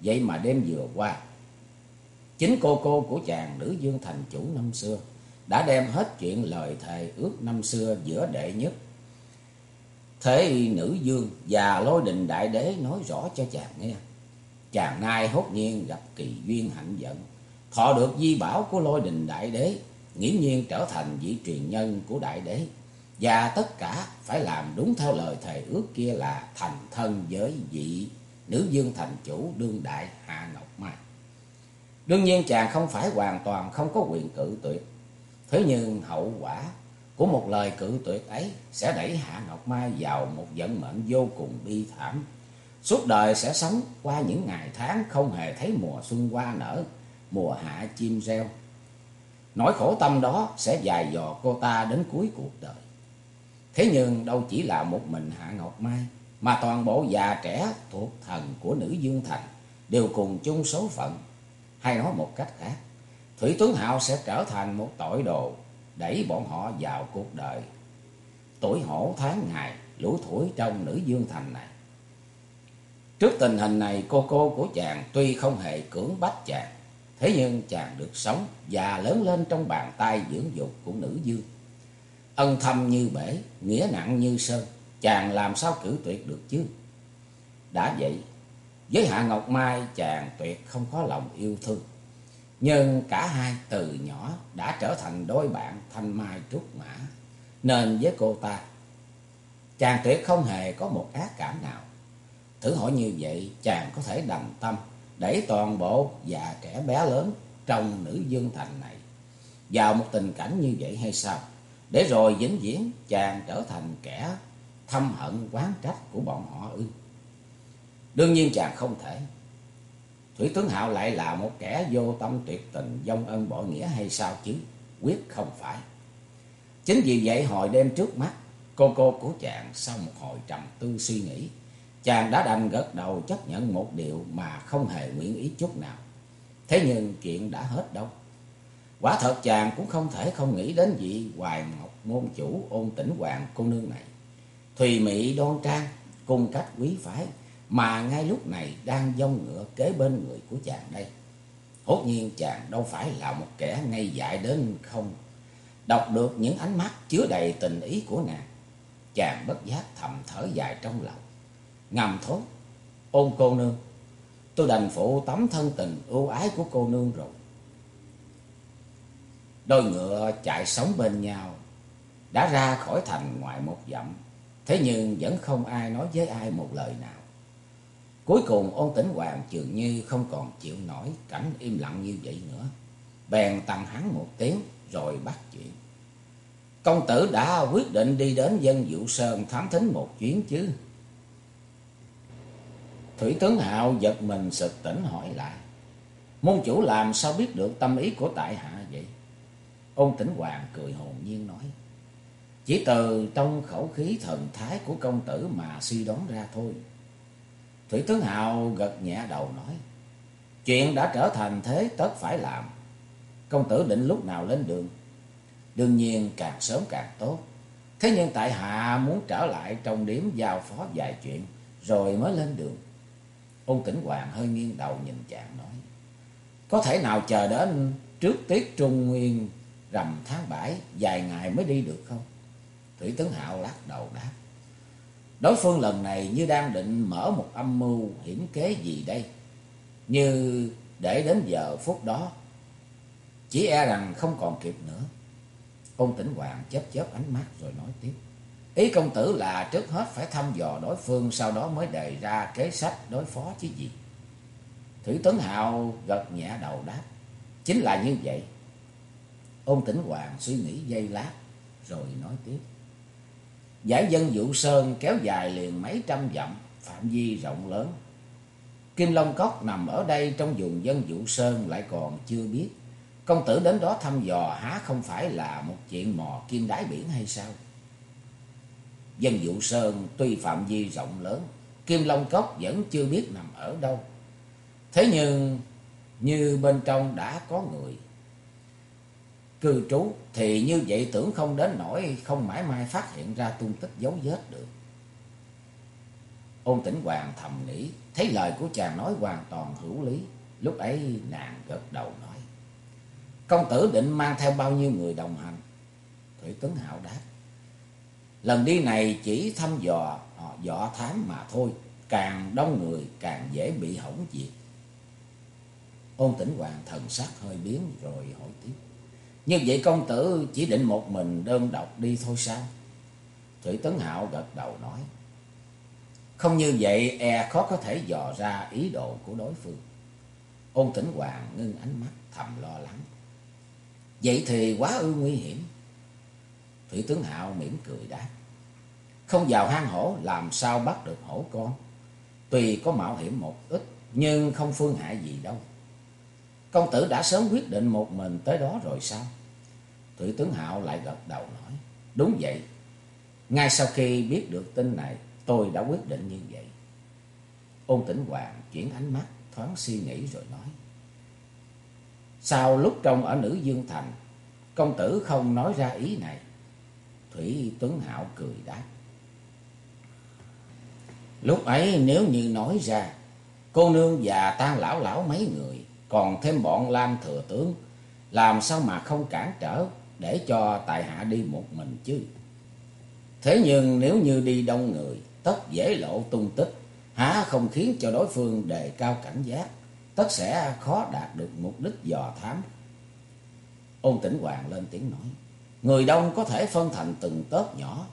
Vậy mà đêm vừa qua, chính cô cô của chàng nữ dương thành chủ năm xưa đã đem hết chuyện lời thề ước năm xưa giữa đệ nhất. Thế nữ dương và lôi đình đại đế nói rõ cho chàng nghe. Chàng nay hốt nhiên gặp kỳ duyên hạnh vận, thọ được di bảo của lôi đình đại đế, nghiễm nhiên trở thành vị truyền nhân của đại đế. Và tất cả phải làm đúng theo lời thầy ước kia là thành thân với vị nữ dương thành chủ đương đại Hạ Ngọc Mai. Đương nhiên chàng không phải hoàn toàn không có quyền cự tuyệt. Thế nhưng hậu quả của một lời cự tuyệt ấy sẽ đẩy Hạ Ngọc Mai vào một vận mệnh vô cùng bi thảm. Suốt đời sẽ sống qua những ngày tháng không hề thấy mùa xuân hoa nở, mùa hạ chim reo. Nỗi khổ tâm đó sẽ dài dò cô ta đến cuối cuộc đời. Thế nhưng đâu chỉ là một mình Hạ Ngọc Mai, mà toàn bộ già trẻ thuộc thần của nữ Dương Thành đều cùng chung số phận. Hay nói một cách khác, Thủy Tuấn Hạo sẽ trở thành một tội đồ đẩy bọn họ vào cuộc đời. Tuổi hổ tháng ngày lũ thủi trong nữ Dương Thành này. Trước tình hình này cô cô của chàng tuy không hề cưỡng bách chàng, thế nhưng chàng được sống và lớn lên trong bàn tay dưỡng dục của nữ dương. Ân thâm như bể, nghĩa nặng như sơn, chàng làm sao cử tuyệt được chứ? Đã vậy, với Hạ Ngọc Mai chàng tuyệt không có lòng yêu thương. Nhưng cả hai từ nhỏ đã trở thành đôi bạn thanh mai trúc mã. Nên với cô ta, chàng tuyệt không hề có một ác cảm nào. Thử hỏi như vậy, chàng có thể đành tâm để toàn bộ già trẻ bé lớn trong nữ dương thành này vào một tình cảnh như vậy hay sao? Để rồi vĩnh viễn chàng trở thành kẻ thâm hận quán trách của bọn họ ư. Đương nhiên chàng không thể. Thủy tướng Hạo lại là một kẻ vô tâm tuyệt tình, dông ân bỏ nghĩa hay sao chứ? Quyết không phải. Chính vì vậy hồi đêm trước mắt, cô cô của chàng sau một hồi trầm tư suy nghĩ, chàng đã đành gật đầu chấp nhận một điều mà không hề nguyện ý chút nào. Thế nhưng chuyện đã hết đâu. Quả thật chàng cũng không thể không nghĩ đến vị hoài ngọc môn chủ ôn tỉnh hoàng cô nương này. Thùy mị đoan trang, cung cách quý phái, mà ngay lúc này đang dông ngựa kế bên người của chàng đây. Hốt nhiên chàng đâu phải là một kẻ ngây dại đến không. Đọc được những ánh mắt chứa đầy tình ý của nàng. Chàng bất giác thầm thở dài trong lòng. Ngầm thốt, ôn cô nương, tôi đành phụ tấm thân tình ưu ái của cô nương rồi. Đôi ngựa chạy sống bên nhau, đã ra khỏi thành ngoài một dặm. Thế nhưng vẫn không ai nói với ai một lời nào. Cuối cùng ôn tĩnh hoàng dường như không còn chịu nổi cảnh im lặng như vậy nữa. Bèn tăng hắn một tiếng rồi bắt chuyện. Công tử đã quyết định đi đến dân Vũ Sơn thám thính một chuyến chứ. Thủy tướng Hạo giật mình sực tỉnh hỏi lại. Môn chủ làm sao biết được tâm ý của tại hạ vậy? Ôn tĩnh hoàng cười hồn nhiên nói. Chỉ từ trong khẩu khí thần thái của công tử mà suy đoán ra thôi. Thủy tướng Hào gật nhẹ đầu nói. Chuyện đã trở thành thế tất phải làm. Công tử định lúc nào lên đường. Đương nhiên càng sớm càng tốt. Thế nhưng tại hạ muốn trở lại trong điểm giao phó vài chuyện. Rồi mới lên đường. Ôn tỉnh hoàng hơi nghiêng đầu nhìn chàng nói. Có thể nào chờ đến trước tiết trung nguyên rằm tháng bảy, vài ngày mới đi được không? Thủy tướng Hạo lắc đầu đáp. Đối phương lần này như đang định mở một âm mưu hiểm kế gì đây. Như để đến giờ phút đó. Chỉ e rằng không còn kịp nữa. Công tỉnh hoàng chớp chớp ánh mắt rồi nói tiếp. Ý công tử là trước hết phải thăm dò đối phương, sau đó mới đề ra kế sách đối phó chứ gì. Thủy tướng Hạo gật nhẹ đầu đáp. Chính là như vậy. Ôn tỉnh hoàng suy nghĩ giây lát rồi nói tiếp. Giải dân vụ Sơn kéo dài liền mấy trăm dặm, phạm vi rộng lớn. Kim Long Cốc nằm ở đây trong vùng dân Vũ Sơn lại còn chưa biết. Công tử đến đó thăm dò há không phải là một chuyện mò kim đáy biển hay sao? Dân Vũ Sơn tuy phạm vi rộng lớn, Kim Long Cốc vẫn chưa biết nằm ở đâu. Thế nhưng như bên trong đã có người cư trú thì như vậy tưởng không đến nỗi không mãi mai phát hiện ra tung tích dấu vết được. Ôn tĩnh hoàng thầm nghĩ, thấy lời của chàng nói hoàn toàn hữu lý. Lúc ấy nàng gật đầu nói. Công tử định mang theo bao nhiêu người đồng hành? Thủy Tuấn Hạo đáp. Lần đi này chỉ thăm dò, ờ, họ dọ thám mà thôi. Càng đông người càng dễ bị hỏng việc. Ôn tĩnh hoàng thần sắc hơi biến rồi hỏi tiếp. Như vậy công tử chỉ định một mình đơn độc đi thôi sao? Thủy Tấn Hạo gật đầu nói. Không như vậy e khó có thể dò ra ý đồ của đối phương. Ôn tĩnh hoàng ngưng ánh mắt, thầm lo lắng. Vậy thì quá ư nguy hiểm. Thủy tướng Hạo mỉm cười đáp. Không vào hang hổ, làm sao bắt được hổ con. Tuy có mạo hiểm một ít, nhưng không phương hại gì đâu. Công tử đã sớm quyết định một mình tới đó rồi sao? Thủy tướng Hạo lại gật đầu nói. Đúng vậy. Ngay sau khi biết được tin này, tôi đã quyết định như vậy. Ôn tĩnh hoàng chuyển ánh mắt, thoáng suy nghĩ rồi nói. Sao lúc trong ở nữ Dương Thành, công tử không nói ra ý này? Thủy Tuấn Hạo cười đáp. Lúc ấy nếu như nói ra, cô nương và tan lão lão mấy người còn thêm bọn Lam thừa tướng, làm sao mà không cản trở để cho tại hạ đi một mình chứ? Thế nhưng nếu như đi đông người, tất dễ lộ tung tích, há không khiến cho đối phương đề cao cảnh giác, tất sẽ khó đạt được mục đích dò thám. Ôn tĩnh hoàng lên tiếng nói, người đông có thể phân thành từng tớp nhỏ,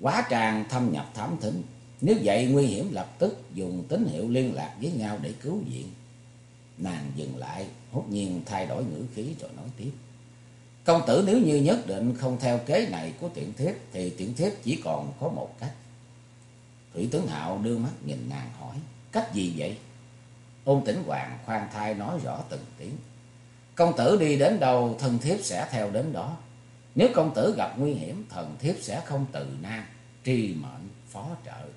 quá tràn thâm nhập thám thính, nếu vậy nguy hiểm lập tức dùng tín hiệu liên lạc với nhau để cứu viện. Nàng dừng lại, hốt nhiên thay đổi ngữ khí rồi nói tiếp. Công tử nếu như nhất định không theo kế này của tiện thiếp thì tiện thiếp chỉ còn có một cách. Thủy tướng Hạo đưa mắt nhìn nàng hỏi, cách gì vậy? Ôn tĩnh hoàng khoan thai nói rõ từng tiếng. Công tử đi đến đâu thần thiếp sẽ theo đến đó. Nếu công tử gặp nguy hiểm thần thiếp sẽ không từ nan, tri mệnh phó trợ.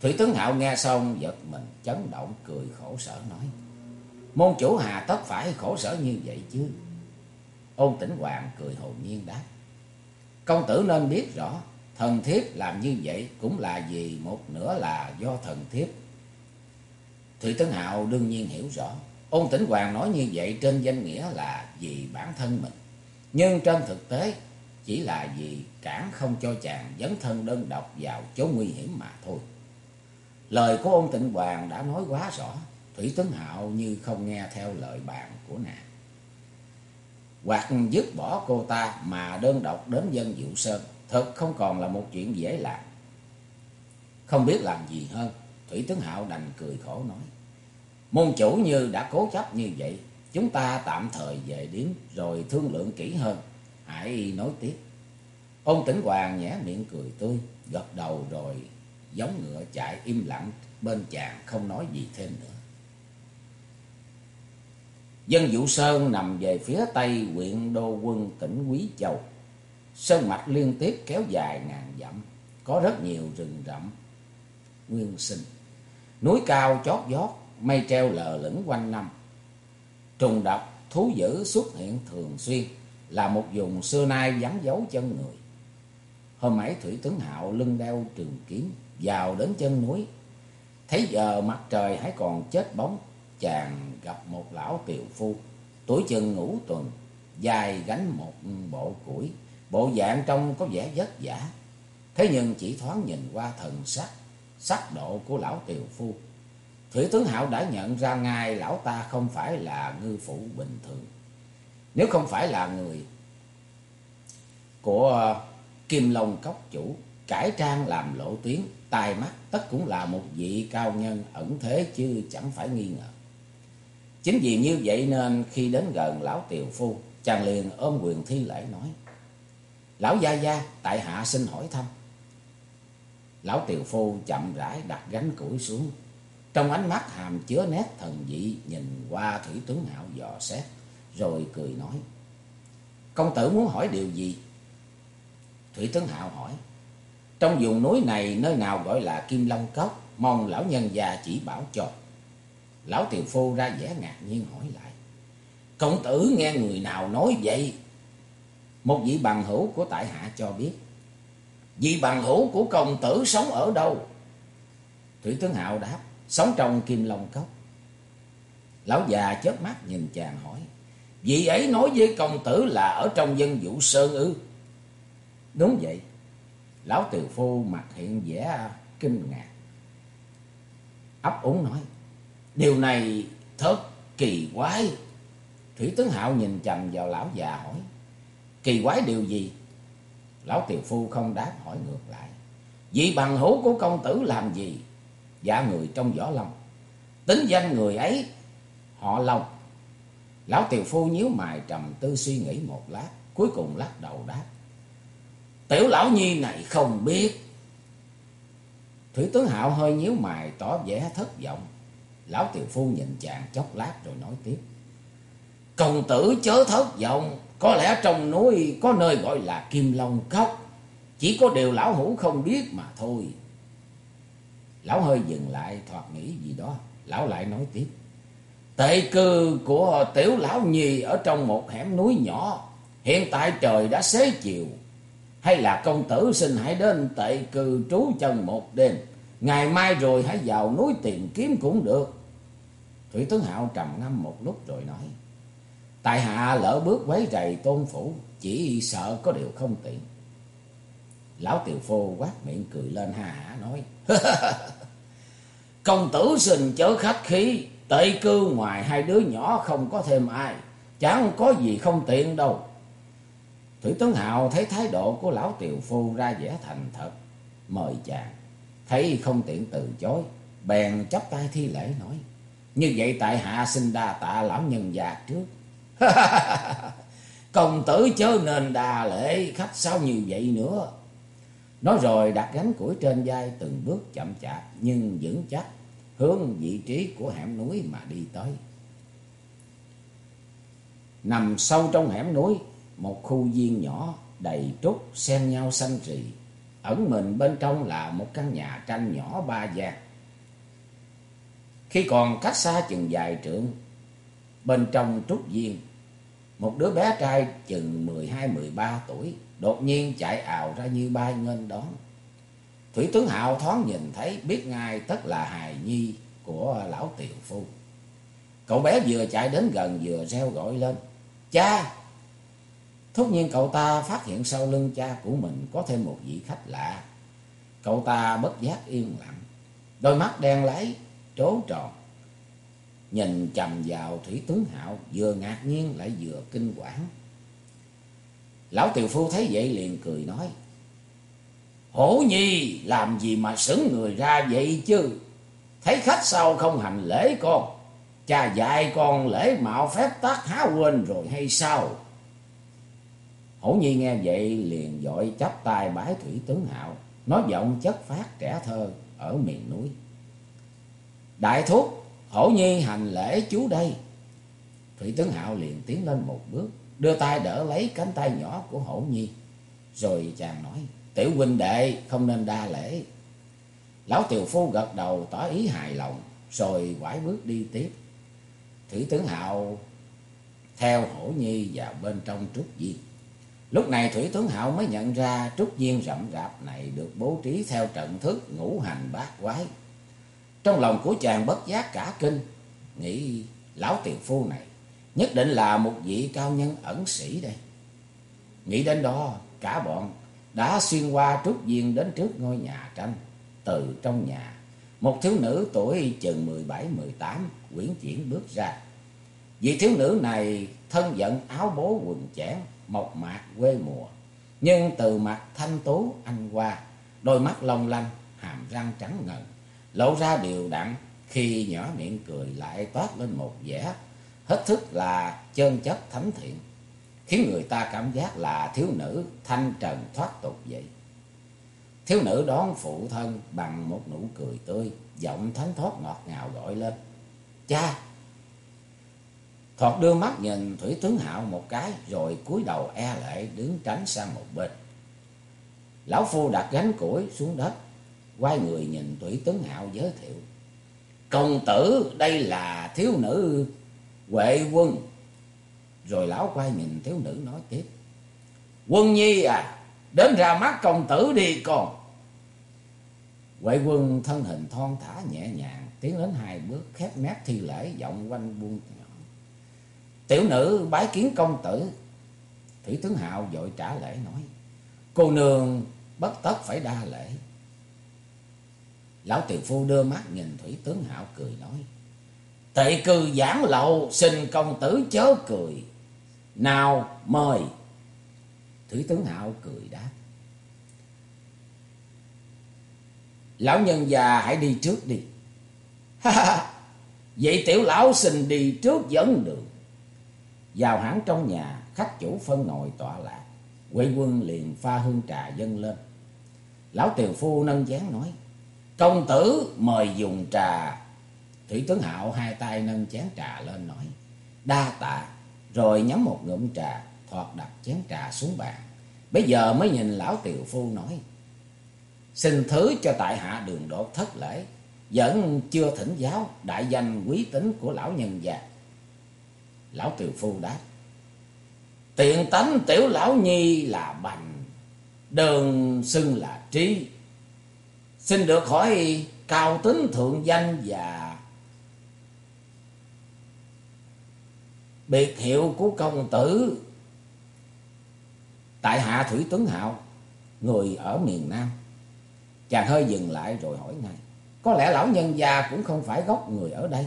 Thủy tướng Hạo nghe xong giật mình chấn động cười khổ sở nói. Môn chủ hà tất phải khổ sở như vậy chứ. Ôn tĩnh hoàng cười hồn nhiên đáp. Công tử nên biết rõ, thần thiếp làm như vậy cũng là vì một nửa là do thần thiếp. Thủy tướng Hạo đương nhiên hiểu rõ. Ôn tĩnh hoàng nói như vậy trên danh nghĩa là vì bản thân mình. Nhưng trên thực tế chỉ là vì cản không cho chàng dấn thân đơn độc vào chỗ nguy hiểm mà thôi. Lời của ôn tịnh hoàng đã nói quá rõ, Thủy Tuấn Hạo như không nghe theo lời bạn của nàng. Hoặc dứt bỏ cô ta mà đơn độc đến dân Diệu Sơn, thật không còn là một chuyện dễ làm. Không biết làm gì hơn, Thủy Tuấn Hạo đành cười khổ nói. Môn chủ như đã cố chấp như vậy, chúng ta tạm thời về điếm rồi thương lượng kỹ hơn, hãy nói tiếp. Ông tĩnh hoàng nhẽ miệng cười tươi, gật đầu rồi giống ngựa chạy im lặng bên chàng không nói gì thêm nữa. Dân Vũ Sơn nằm về phía tây huyện Đô Quân tỉnh Quý Châu. Sơn mạch liên tiếp kéo dài ngàn dặm, có rất nhiều rừng rậm nguyên sinh. Núi cao chót vót, mây treo lờ lửng quanh năm. Trùng độc, thú dữ xuất hiện thường xuyên, là một vùng xưa nay vắng dấu chân người. Hôm ấy Thủy Tướng Hạo lưng đeo trường kiếm, vào đến chân núi. Thấy giờ mặt trời hãy còn chết bóng, chàng gặp một lão tiều phu, tuổi chừng ngũ tuần, dài gánh một bộ củi, bộ dạng trông có vẻ vất vả. Thế nhưng chỉ thoáng nhìn qua thần sắc, sắc độ của lão tiều phu. Thủy tướng Hạo đã nhận ra ngay lão ta không phải là ngư phụ bình thường. Nếu không phải là người của Kim Long Cốc chủ, cải trang làm lộ tiếng, tài mắt tất cũng là một vị cao nhân ẩn thế chứ chẳng phải nghi ngờ. Chính vì như vậy nên khi đến gần lão tiều phu, chàng liền ôm quyền thi lễ nói. Lão gia gia, tại hạ xin hỏi thăm. Lão tiều phu chậm rãi đặt gánh củi xuống. Trong ánh mắt hàm chứa nét thần dị nhìn qua Thủy Tướng Hạo dò xét. Rồi cười nói. Công tử muốn hỏi điều gì? Thủy Tướng Hạo hỏi. Trong vùng núi này, nơi nào gọi là Kim Long Cốc. Mong lão nhân già chỉ bảo cho. Lão tiều phu ra vẻ ngạc nhiên hỏi lại. Công tử nghe người nào nói vậy? Một vị bằng hữu của tại hạ cho biết. Vị bằng hữu của công tử sống ở đâu? Thủy tướng Hạo đáp. Sống trong Kim Long Cốc. Lão già chớp mắt nhìn chàng hỏi. Vị ấy nói với công tử là ở trong dân vũ sơn ư? Đúng vậy. Lão tiều phu mặt hiện vẻ kinh ngạc. Ấp úng nói. Điều này thật kỳ quái. Thủy tướng Hạo nhìn chầm vào lão già hỏi. Kỳ quái điều gì? Lão tiều phu không đáp hỏi ngược lại. Vị bằng hữu của công tử làm gì? Dạ người trong võ lâm. Tính danh người ấy, họ Long. Lão tiều phu nhíu mày trầm tư suy nghĩ một lát. Cuối cùng lắc đầu đáp. Tiểu lão nhi này không biết. Thủy tướng Hạo hơi nhíu mày, tỏ vẻ thất vọng. Lão tiều phu nhìn chàng chốc lát rồi nói tiếp. Công tử chớ thất vọng. Có lẽ trong núi có nơi gọi là Kim Long Cốc. Chỉ có điều lão hữu không biết mà thôi. Lão hơi dừng lại, thoạt nghĩ gì đó. Lão lại nói tiếp. Tệ cư của tiểu lão nhì ở trong một hẻm núi nhỏ. Hiện tại trời đã xế chiều. Hay là công tử xin hãy đến tệ cư trú chân một đêm. Ngày mai rồi hãy vào núi tìm kiếm cũng được. Thủy tướng Hạo trầm ngâm một lúc rồi nói. Tại hạ lỡ bước quấy rầy tôn phủ, chỉ sợ có điều không tiện. Lão tiều phô quát miệng cười lên ha hả nói. Công tử xin chớ khách khí, tệ cư ngoài hai đứa nhỏ không có thêm ai, chẳng có gì không tiện đâu. Thủy Tuấn Hào thấy thái độ của lão tiều phu ra vẻ thành thật, mời chàng, thấy không tiện từ chối, bèn chắp tay thi lễ nói. Như vậy tại hạ xin đa tạ lão nhân già trước. Công tử chớ nên đà lễ khách sao như vậy nữa. Nói rồi đặt gánh củi trên vai từng bước chậm chạp nhưng vững chắc hướng vị trí của hẻm núi mà đi tới. Nằm sâu trong hẻm núi, một khu viên nhỏ đầy trúc xen nhau xanh rì. Ẩn mình bên trong là một căn nhà tranh nhỏ ba gian. Khi còn cách xa chừng dài trượng, bên trong trúc viên một đứa bé trai chừng mười hai mười ba tuổi đột nhiên chạy ào ra như bay nghênh đón. Thủy tướng Hạo thoáng nhìn thấy biết ngay tất là hài nhi của lão tiều phu. Cậu bé vừa chạy đến gần vừa reo gọi lên. Cha! Thốt nhiên cậu ta phát hiện sau lưng cha của mình có thêm một vị khách lạ. Cậu ta bất giác yên lặng. Đôi mắt đen lấy, trố tròn nhìn chầm vào thủy tướng hạo vừa ngạc nhiên lại vừa kinh quản lão tiều phu thấy vậy liền cười nói hổ nhi làm gì mà sững người ra vậy chứ thấy khách sao không hành lễ con cha dạy con lễ mạo phép tác há quên rồi hay sao hổ nhi nghe vậy liền dội chắp tay bái thủy tướng hạo nói giọng chất phát trẻ thơ ở miền núi đại thúc Hổ nhi hành lễ chú đây. Thủy tướng Hạo liền tiến lên một bước, đưa tay đỡ lấy cánh tay nhỏ của hổ nhi. Rồi chàng nói, tiểu huynh đệ không nên đa lễ. Lão tiều phu gật đầu tỏ ý hài lòng, rồi quải bước đi tiếp. Thủy tướng Hạo theo hổ nhi vào bên trong trúc viên. Lúc này Thủy tướng Hạo mới nhận ra trúc viên rậm rạp này được bố trí theo trận thức ngũ hành bát quái. Trong lòng của chàng bất giác cả kinh, nghĩ lão tiền phu này nhất định là một vị cao nhân ẩn sĩ đây. Nghĩ đến đó, cả bọn đã xuyên qua trúc viên đến trước ngôi nhà tranh. Từ trong nhà, một thiếu nữ tuổi chừng mười bảy mười tám quyển chuyển bước ra. Vị thiếu nữ này thân giận áo bố quần chẽn, mộc mạc quê mùa. Nhưng từ mặt thanh tú anh qua, đôi mắt long lanh, hàm răng trắng ngần lộ ra đều đặn khi nhỏ miệng cười lại toát lên một vẻ hết thức là chân chất thánh thiện khiến người ta cảm giác là thiếu nữ thanh trần thoát tục vậy Thiếu nữ đón phụ thân bằng một nụ cười tươi, giọng thánh thót ngọt ngào gọi lên. Cha! Thoạt đưa mắt nhìn Thủy Tướng Hạo một cái rồi cúi đầu e lệ đứng tránh sang một bên. Lão Phu đặt gánh củi xuống đất, quay người nhìn Thủy Tướng Hạo giới thiệu. Công tử đây là thiếu nữ Huệ Quân. Rồi lão quay nhìn thiếu nữ nói tiếp. Quân Nhi à, đến ra mắt công tử đi con. Huệ Quân thân hình thon thả nhẹ nhàng, tiến đến hai bước khép mép thi lễ giọng quanh buông. Tiểu nữ bái kiến công tử. Thủy tướng Hạo vội trả lễ nói. Cô nương bất tất phải đa lễ. Lão tiểu phu đưa mắt nhìn Thủy tướng Hạo cười nói. Tệ cư giảng lậu, xin công tử chớ cười. Nào, mời. Thủy tướng Hạo cười đáp. Lão nhân già hãy đi trước đi. Vậy tiểu lão xin đi trước dẫn đường. Vào hẳn trong nhà, khách chủ phân ngồi tọa lạc. Quê quân liền pha hương trà dâng lên. Lão tiều phu nâng chén nói. Công tử mời dùng trà. Thủy tướng hạo hai tay nâng chén trà lên nói. Đa tạ. Rồi nhắm một ngụm trà, thoạt đặt chén trà xuống bàn. Bây giờ mới nhìn lão tiều phu nói. Xin thứ cho tại hạ đường đột thất lễ. Vẫn chưa thỉnh giáo đại danh quý tính của lão nhân già. Lão tiều phu đáp. Tiện tánh tiểu lão nhi là bành. Đường xưng là trí. Xin được hỏi cao tính thượng danh và biệt hiệu của công tử. Tại hạ Thủy Tuấn Hạo, người ở miền Nam. Chàng hơi dừng lại rồi hỏi ngay. Có lẽ lão nhân gia cũng không phải gốc người ở đây.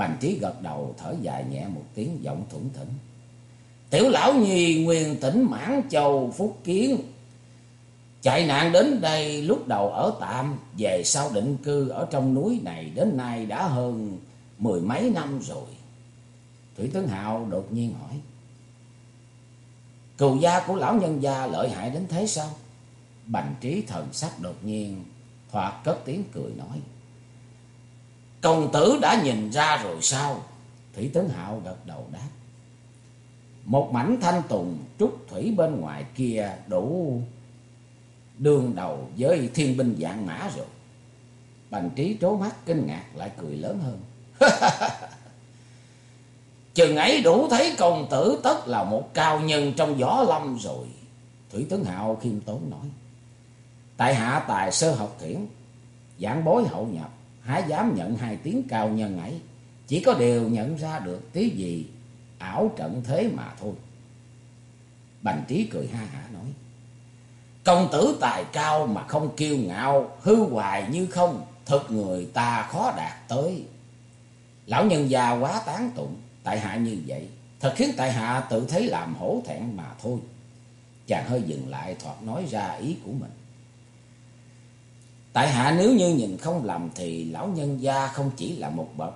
Bành trí gật đầu thở dài nhẹ một tiếng giọng thủng thỉnh. Tiểu lão nhi nguyên tỉnh Mãn Châu Phúc Kiến. Chạy nạn đến đây lúc đầu ở tạm, về sau định cư ở trong núi này đến nay đã hơn mười mấy năm rồi. Thủy tướng Hạo đột nhiên hỏi. Cừu gia của lão nhân gia lợi hại đến thế sao? Bành trí thần sắc đột nhiên, thoạt cất tiếng cười nói. Công tử đã nhìn ra rồi sao? Thủy tướng Hạo gật đầu đáp. Một mảnh thanh tùng trúc thủy bên ngoài kia đủ đương đầu với thiên binh dạng mã rồi. Bành trí trố mắt kinh ngạc lại cười lớn hơn. Chừng ấy đủ thấy công tử tất là một cao nhân trong gió lâm rồi. Thủy tướng Hạo khiêm tốn nói. Tại hạ tài sơ học thiển, giảng bối hậu nhập, há dám nhận hai tiếng cao nhân ấy. Chỉ có điều nhận ra được tí gì ảo trận thế mà thôi. Bành trí cười ha hả nói. Công tử tài cao mà không kiêu ngạo, hư hoài như không, thực người ta khó đạt tới. Lão nhân già quá tán tụng, tại hạ như vậy, thật khiến tại hạ tự thấy làm hổ thẹn mà thôi. Chàng hơi dừng lại thoạt nói ra ý của mình. Tại hạ nếu như nhìn không lầm thì lão nhân gia không chỉ là một bậc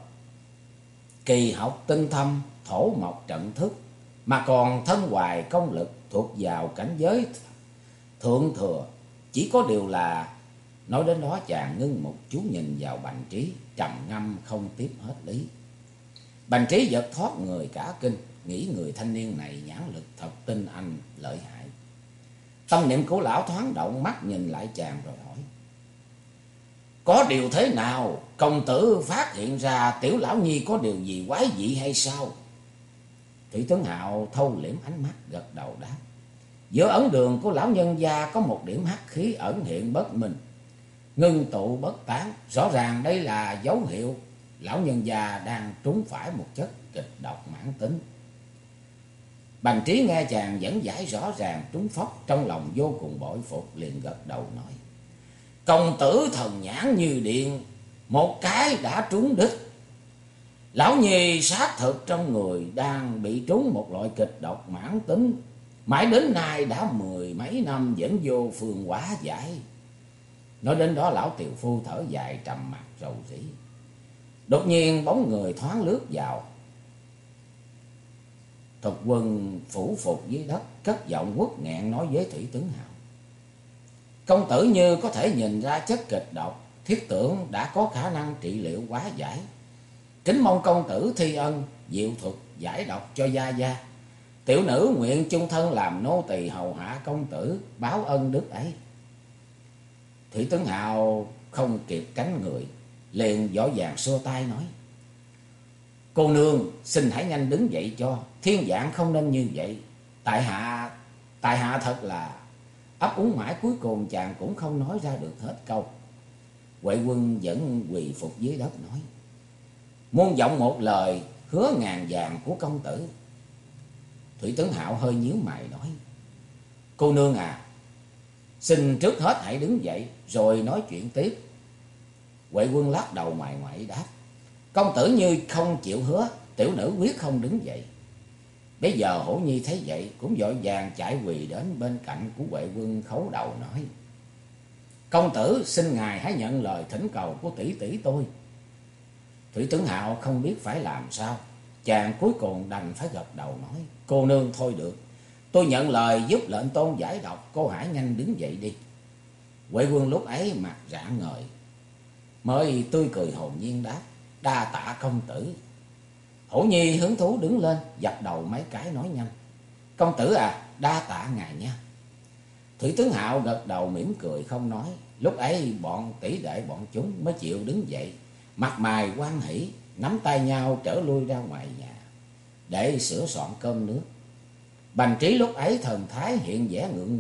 kỳ học tinh thâm, thổ mộc trận thức, mà còn thân hoài công lực thuộc vào cảnh giới thượng thừa. Chỉ có điều là nói đến đó chàng ngưng một chú nhìn vào bành trí, trầm ngâm không tiếp hết lý. Bành trí giật thoát người cả kinh, nghĩ người thanh niên này nhãn lực thật tinh anh lợi hại. Tâm niệm của lão thoáng động mắt nhìn lại chàng rồi hỏi. Có điều thế nào? Công tử phát hiện ra tiểu lão nhi có điều gì quái dị hay sao? Thủy tướng Hạo thâu liễm ánh mắt, gật đầu đáp. Giữa ấn đường của lão nhân gia có một điểm hắc khí ẩn hiện bất minh. Ngưng tụ bất tán. Rõ ràng đây là dấu hiệu lão nhân gia đang trúng phải một chất kịch độc mãn tính. Bành trí nghe chàng dẫn giải rõ ràng trúng phóc trong lòng vô cùng bội phục, liền gật đầu nói. Công tử thần nhãn như điện, một cái đã trúng đích. Lão Nhi xác thực trong người đang bị trúng một loại kịch độc mãn tính. Mãi đến nay đã mười mấy năm vẫn vô phương quá giải. Nói đến đó lão tiểu phu thở dài trầm mặt rầu rĩ. Đột nhiên bóng người thoáng lướt vào. Thuật quân phủ phục dưới đất, cất giọng quất nghẹn nói với Thủy Tướng Hào. Công tử như có thể nhìn ra chất kịch độc, thiết tưởng đã có khả năng trị liệu quá giải. Kính mong công tử thi ân, diệu thuật, giải độc cho gia gia. Tiểu nữ nguyện chung thân làm nô tỳ hầu hạ công tử, báo ân đức ấy. Thủy Tấn Hào không kịp tránh người, liền võ vàng xua tay nói. Cô nương, xin hãy nhanh đứng dậy cho, thiên dạng không nên như vậy. Tại hạ, tại hạ thật là ấp úng mãi cuối cùng chàng cũng không nói ra được hết câu. Huệ quân vẫn quỳ phục dưới đất nói. Muôn giọng một lời hứa ngàn vàng của công tử. Thủy Tấn Hạo hơi nhíu mày nói. Cô nương à, xin trước hết hãy đứng dậy rồi nói chuyện tiếp. Huệ quân lắc đầu mày ngoại đáp. Công tử như không chịu hứa, tiểu nữ quyết không đứng dậy. Bây giờ hổ nhi thấy vậy, cũng vội vàng chạy quỳ đến bên cạnh của Huệ quân khấu đầu nói. Công tử, xin ngài hãy nhận lời thỉnh cầu của tỷ tỷ tôi. Thủy tướng Hạo không biết phải làm sao. Chàng cuối cùng đành phải gật đầu nói. Cô nương thôi được. Tôi nhận lời giúp lệnh tôn giải độc. Cô hãy nhanh đứng dậy đi. Huệ quân lúc ấy mặt rã ngời. Mới tươi cười hồn nhiên đáp. Đa tạ công tử. Hổ nhi hứng thú đứng lên. Dập đầu mấy cái nói nhanh. Công tử à đa tạ ngài nha. Thủy tướng Hạo gật đầu mỉm cười không nói. Lúc ấy bọn tỷ đệ bọn chúng mới chịu đứng dậy. Mặt mày quan hỷ, nắm tay nhau trở lui ra ngoài nhà. Để sửa soạn cơm nước. Bành trí lúc ấy thần thái hiện vẻ ngượng